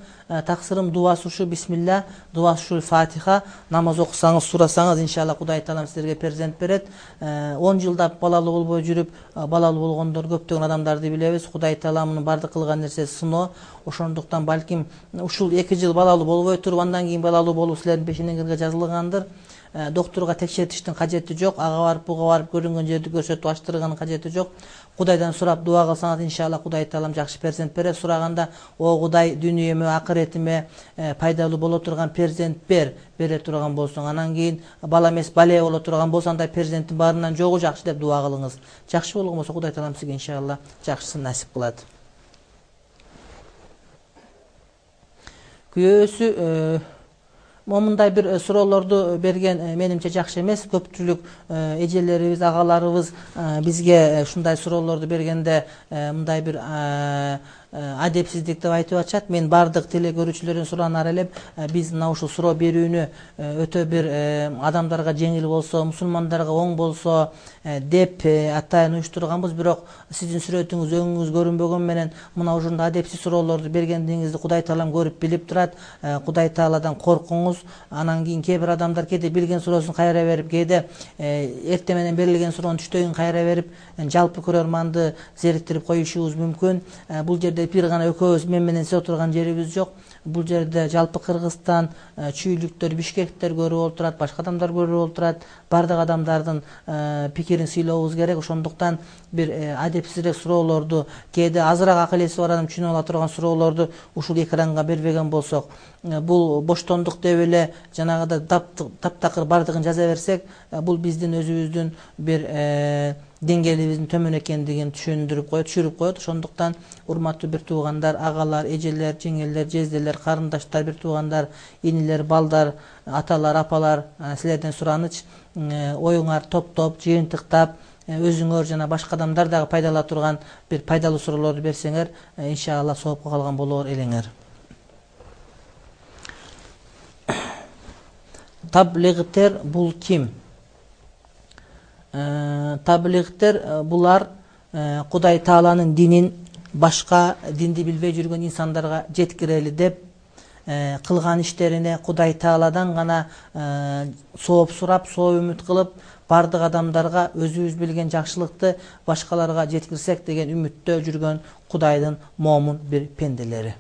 Таксырым дубасы ушу бисмилля дубасы ушул фатиха намаз окусаңыз сурасаңыз иншалла кудай таалам силерге перзент берет. Он жылдап балалуу болбой жүрүп балалуу болгондор көптөгөн адамдарды билебиз. Кудай таала мунун баардык кылган нерсеси сыноо ошондуктан балким ушул эки жыл балалуу болбой туруп андан кийин балалуу болуу силердин пешенеңерге жазылгандыр доктурга текшертиштин кажети жок ага барып буга барып көрүнгөн жерди көрсөтүп ачтырганын кажети жок. Кудайдан сурап дуа кылсаңыз иншалла кудай таалам жакшы перзент берет. Сураганда о кудай дүйнөмө акыретиме пайдалуу боло турган перзент бер бере турган болсоң анан кийин бала эмес бале боло турган болсо андай перзенттин баарынан жогу жакшы деп дуа кылыңыз. Жакшы болгон болсо кудай таалам сизге иншалла жакшысын насип кылат. Күйөөсү момундай бир суроолорду берген менимче жакшы эмес. Көпчүлүк эжелерибиз агаларыбыз бизге ушундай суроолорду бергенде мындай бир адепсиздик деп айтып атышат. Мен баардык теле көрүүчүлөрдөн суранар элем биз мына ушул суроо берүүнү өтө бир адамдарга жеңил болсо мусулмандарга оң болсо деп атайын уюштурганбыз. Бирок сиздин сүрөтүңүз өңүңүз көрүнбөгөн менен мына ушундай адепсиз суроолорду бергендигиңизди кудай таалам көрүп билип турат. Кудай тааладан коркуңуз. Анан кийин кээ бир адамдар кээде билген суроосун кайра берип кээде эртең менен берилген суроону түштөн кийин кайра берип жалпы көрөрманды зериктирип коюшубуз мүмкүн. Бул жерде бир гана экөөбүз мен менен сиз отурган жерибиз жок. Бул жерде жалпы кыргызстан чүйлүктөр бишкектер көрүп болуп турат башка адамдар көрүп болуп турат баардык адамдардын пикирин сыйлообуз керек. Ошондуктан бир адепсизирээк суроолорду кээде азыраак акыл эси бар адам түшүнүп ала турган суроолорду ушул экранга бербеген болсок бул боштондук деп эле жанагыдай таптакыр баардыгын жаза берсек бул биздин өзүбүздүн бир деңгээлибиздин төмөн экендигин түшүндүрүп коет түшүрүп коет. Ошондуктан урматтуу бир туугандар агалар эжелер жеңелер жезделер карындаштар бир туугандар инилер балдар аталар апалар силерден сураныч. Оюңар топтоп жыйынтыктап өзүңөр жана башка адамдар дагы пайдалана турган бир пайдалуу суроолорду берсеңер иншалла соопко калган болор элеңер. Таблигтер бул ким? Таблигтер булар кудай тааланын динин башка динди билбей жүргөн инсандарга жеткирели деп кылган иштерине кудай тааладан гана сооп сурап сооп үмүт кылып баардык адамдарга өзүбүз билген жакшылыкты башкаларга жеткирсек деген үмүттө жүргөн кудайдын момун бир пенделери.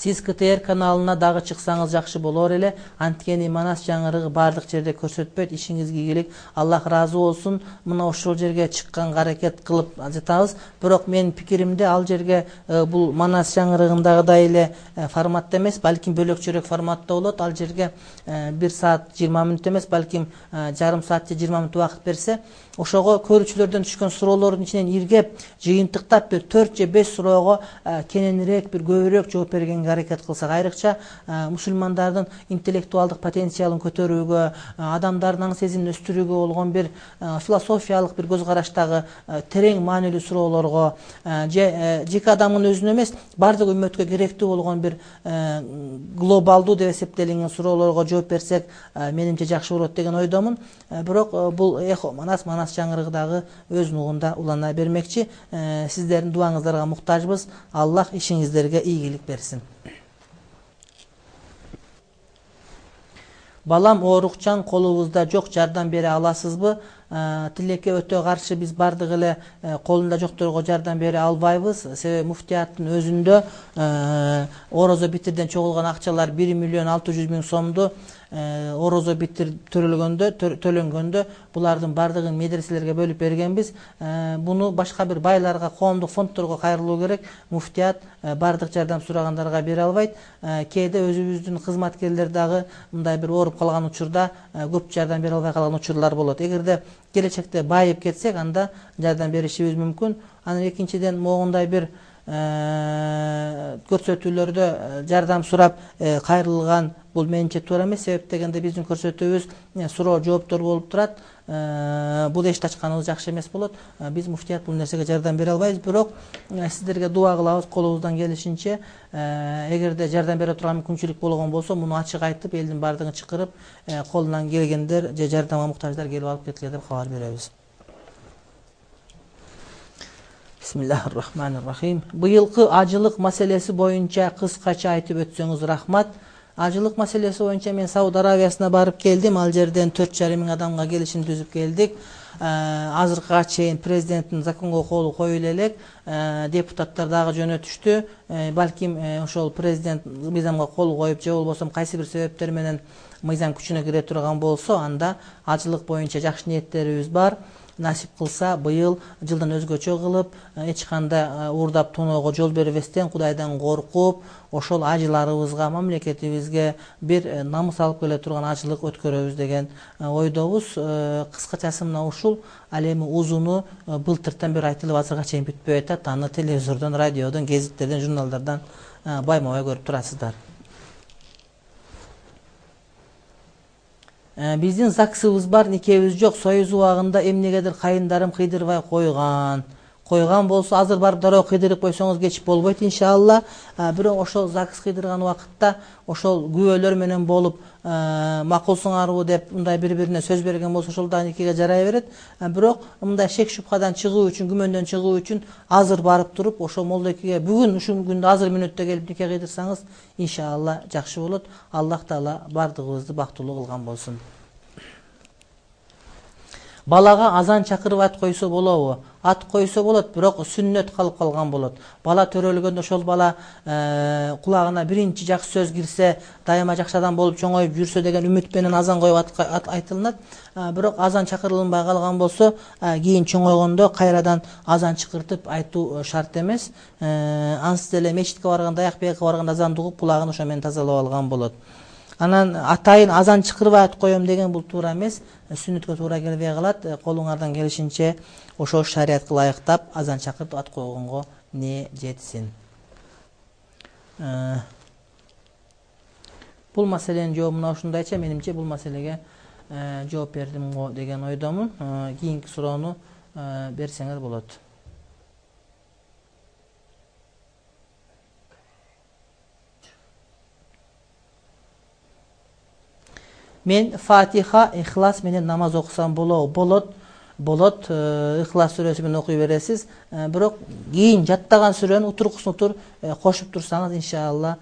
Сиз ктр каналына дагы чыксаңыз жакшы болор эле анткени манас жаңырыгы баардык жерде көрсөтпөйт ишиңизге ийгилик аллах ыраазы болсун мына ошол жерге чыкканга аракет кылып жатабыз бирок менин пикиримде ал жерге бул манас жаңырыгындагыдай эле форматта эмес балким бөлөкчөрөөк форматта болот ал жерге бир саат жыйырма мүнөт эмес балким жарым саат же жыйырма мүнөт убакыт берсе ошого көрүүчүлөрдөн түшкөн суроолордун ичинен иргеп жыйынтыктап бир төрт же беш суроого кененирээк бир көбүрөөк жооп бергенге аракет кылсак. Айрыкча мусулмандардын интеллектуалдык потенциалын көтөрүүгө адамдардын аң сезимин өстүрүүгө болгон бир философиялык бир көз караштагы терең маанилүү суроолорго же жеке адамдын өзүнө эмес баардык үммөткө керектүү болгон бир глобалдуу деп эсептелинген суроолорго жооп берсек менимче жакшы болот деген ойдомун. Бирок бул эхо манас манас жаңырыгы дагы өз нугунда улана бермекчи сиздердин дубаңыздарга муктажбыз аллах ишиңиздерге ийгилик берсин балам оорукчан колубузда жок жардам бере аласызбы тилекке өтө каршы биз баардык эле колунда жокторго жардам бере албайбыз себеби муфтияттын өзүндө орозо битирден чогулган акчалар бир миллион алты жүз миң сомду орозо битир төрөлгөндө төлөнгөндө булардын баардыгын медреселерге бөлүп бергенбиз. Буну башка бир байларга коомдук фонддорго кайрылуу керек. Муфтият баардык жардам сурагандарга бере албайт. Кээде өзүбүздүн кызматкерлер дагы мындай бир ооруп калган учурда көп жардам бере албай калган учурлар болот. Эгерде келечекте байып кетсек анда жардам беришибиз мүмкүн. Анан экинчиден могундай бир көрсөтүүлөрдө жардам сурап кайрылган бул менимче туура эмес. Себеп дегенде биздин көрсөтүүбүз суроо жооптор болуп турат. Бул эшикти ачканыбыз жакшы эмес болот. Биз муфтият бул нерсеге жардам бере албайбыз. Бирок сиздерге дуба кылабыз колубуздан келишинче. Эгерде жардам бере турган мүмкүнчүлүк болгон болсо муну ачык айтып элдин баардыгын чакырып колунан келгендер же жардамга муктаждар келип алып кеткиле деп кабар беребиз бисмиллахи рахмани рахим быйылкы ажылык маселеси боюнча кыскача айтып өтсөңүз рахмат. Ажылык маселеси боюнча мен сауд аравиясына барып келдим. Ал жерден төрт жарым миң адамга келишим түзүп келдик. Азыркыга чейин президенттин законго колу коюла элек. Депутаттар дагы жөнөтүштү. Балким ошол президент мыйзамга кол коюп же болбосо кайсы бир себептер менен мыйзам күчүнө кире турган болсо анда ажылык боюнча жакшы ниеттерибиз бар насип кылса быйыл жылдан өзгөчө кылып эч кандай уурдап тоноого жол бербестен кудайдан коркуп ошол ажыларыбызга мамлекетибизге бир намыс алып келе турган ажылык өткөрөбүз деген ойдобуз. Кыскачасы мына ушул ал эми узуну былтыртан бери айтылып азыркыга чейин бүтпөй атат. Аны телевизордон радиодон гезиттерден журналдардан байма бай көрүп турасыздар биздин загсыбыз бар никебиз жок. Союз убагында эмнегедир кайындарым кыйдырбай койгон. Койгон болсо азыр барып дароо кыйдырып койсоңуз кеч болбойт иншалла. Бирок ошол загс кыйдырган убакытта ошол күбөлөр менен болуп макулсуңарбы деп мындай бири бирине сөз берген болсо ошол дагы никеге жарай берет? Бирок мындай шек шубхадан чыгуу үчүн күмөндөн чыгуу үчүн азыр барып туруп ошол молдокеге бүгүн ушул күндө азыр мүнөттө келип нике кыйдырсаңыз иншалла жакшы болот. Аллах таала баардыгыбызды бактылуу кылган болсун балага азан чакырып ат койсо болобу ат койсо болот бирок сүннөт калып калган болот бала төрөлгөндө ошол бала кулагына биринчи жакшы сөз кирсе дайыма жакшы адам болуп чоңоюп жүрсө деген үмүт азан коюп айтылынат бирок азан чакырылынбай калган болсо кийин чоңойгондо кайрадан азан чакыртып айтуу шарт эмес ансыз деле мечитке барганда аяк биякка барганда азанды угуп кулагын ошо менен тазалап алган болот анан атайын азан чакырбай ат коем деген бул туура эмес. Сүннөткө туура келбей калат. Колуңардан келишинче ошо шариятка ылайыктап азан чакыртып ат койгонго не жетсин? Бул маселенин жообу мына ушундайча менимче бул маселеге жооп бердим го деген ойдомун. Кийинки суроону берсеңер болот. Мен фатиха ихлас менен намаз окусам болот болот ыхлас сүрөсү менен окуй бересиз бирок кийин жаттаган сүрөнү утуркусун утур кошуп турсаңыз иншалла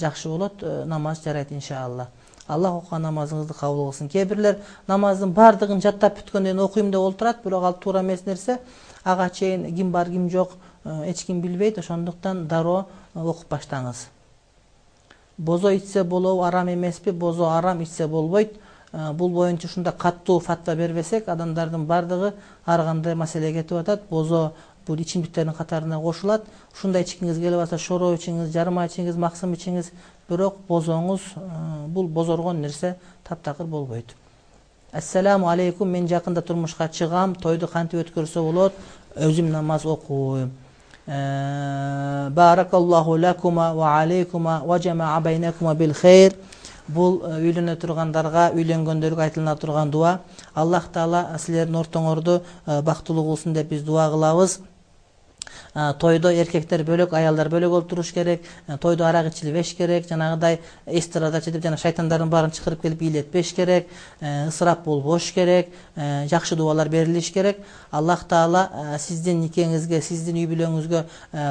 жакшы болот намаз жарайт иншалла аллах окуган намазыңызды кабыл кылсын кээ бирлер намаздын баардыгын жаттап бүткөндөн кийин окуйм деп олтурат бирок ал туура эмес нерсе ага чейин ким бар ким жок эч ким билбейт ошондуктан дароо окуп баштаңыз бозо ичсе болобу арам эмеспи бозо арам ичсе болбойт. Бул боюнча ушундай катуу фатва бербесек адамдардын баардыгы ар кандай маселеге кетип атат. Бозо бул ичимдиктердин катарына кошулат. Ушундай ичкиңиз келип атса шороо ичиңиз жарма ичиңиз максым ичиңиз. Бирок бозоңуз бул бозоргон нерсе таптакыр болбойт. Ассаламу алейкум. Мен жакында турмушка чыгам. Тойду кантип өткөрсө болот. Өзүм намаз окуйм. Баракаллаху лакума ва алейкума ва жамаа байнакума бил хейр бул үйлөнө тургандарга үйлөнгөндөргө айтылына турган дуа аллах таала силердин ортоңорду бактылуу кылсын деп биз дуа кылабыз тойдо эркектер бөлөк аялдар бөлөк болуп туруш керек. Тойдо арак ичилбеш керек. Жанагыдай эстрада чыдып жана шайтандардын баарын чакырып келип бийлетпеш керек. Ысырап болбош керек. Жакшы дубалар берилиш керек. Аллах таала сиздин никеңизге сиздин үй бүлөңүзгө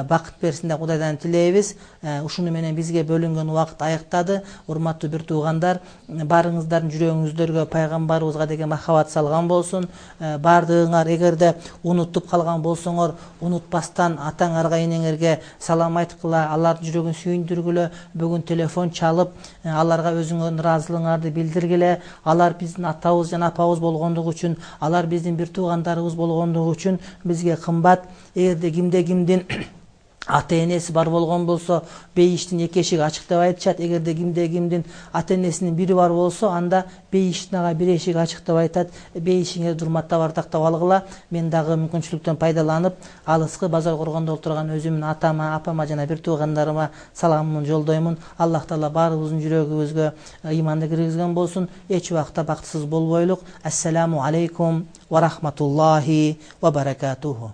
бакыт берсин деп кудайдан тилейбиз. Ушуну менен бизге бөлүнгөн убакыт аяктады урматтуу бир туугандар баарыңыздардын жүрөгүңүздөргө пайгамбарыбызга деген махабат салган болсун. Баардыгыңар эгерде унутуп калган болсоңор унутпастан атаңарга энеңерге салам айткыла алардын жүрөгүн сүйүндүргүлө бүгүн телефон чалып аларга өзүңөрдүн ыраазылыгыңарды билдиргиле алар биздин атабыз жана апабыз болгондугу үчүн алар биздин бир туугандарыбыз болгондугу үчүн бизге кымбат. Эгерде кимде кимдин ата энеси бар болгон болсо бейиштин эки эшиги ачык деп айтышат эгерде кимде кимдин ата энесинин бири бар болсо анда бейиштин ага бир эшиги ачык деп айтат бейишиңерди урматтап ардактап алгыла мен дагы мүмкүнчүлүктөн пайдаланып алыскы базар коргондо отурган өзүмдүн атама апама жана бир туугандарыма саламымды жолдоймун аллах таала баарыбыздын жүрөгүбүзгө ыйманды киргизген болсун эч убакта бактысыз болбойлук ассаламу алейкум ва рахматуллахи ва баракатуху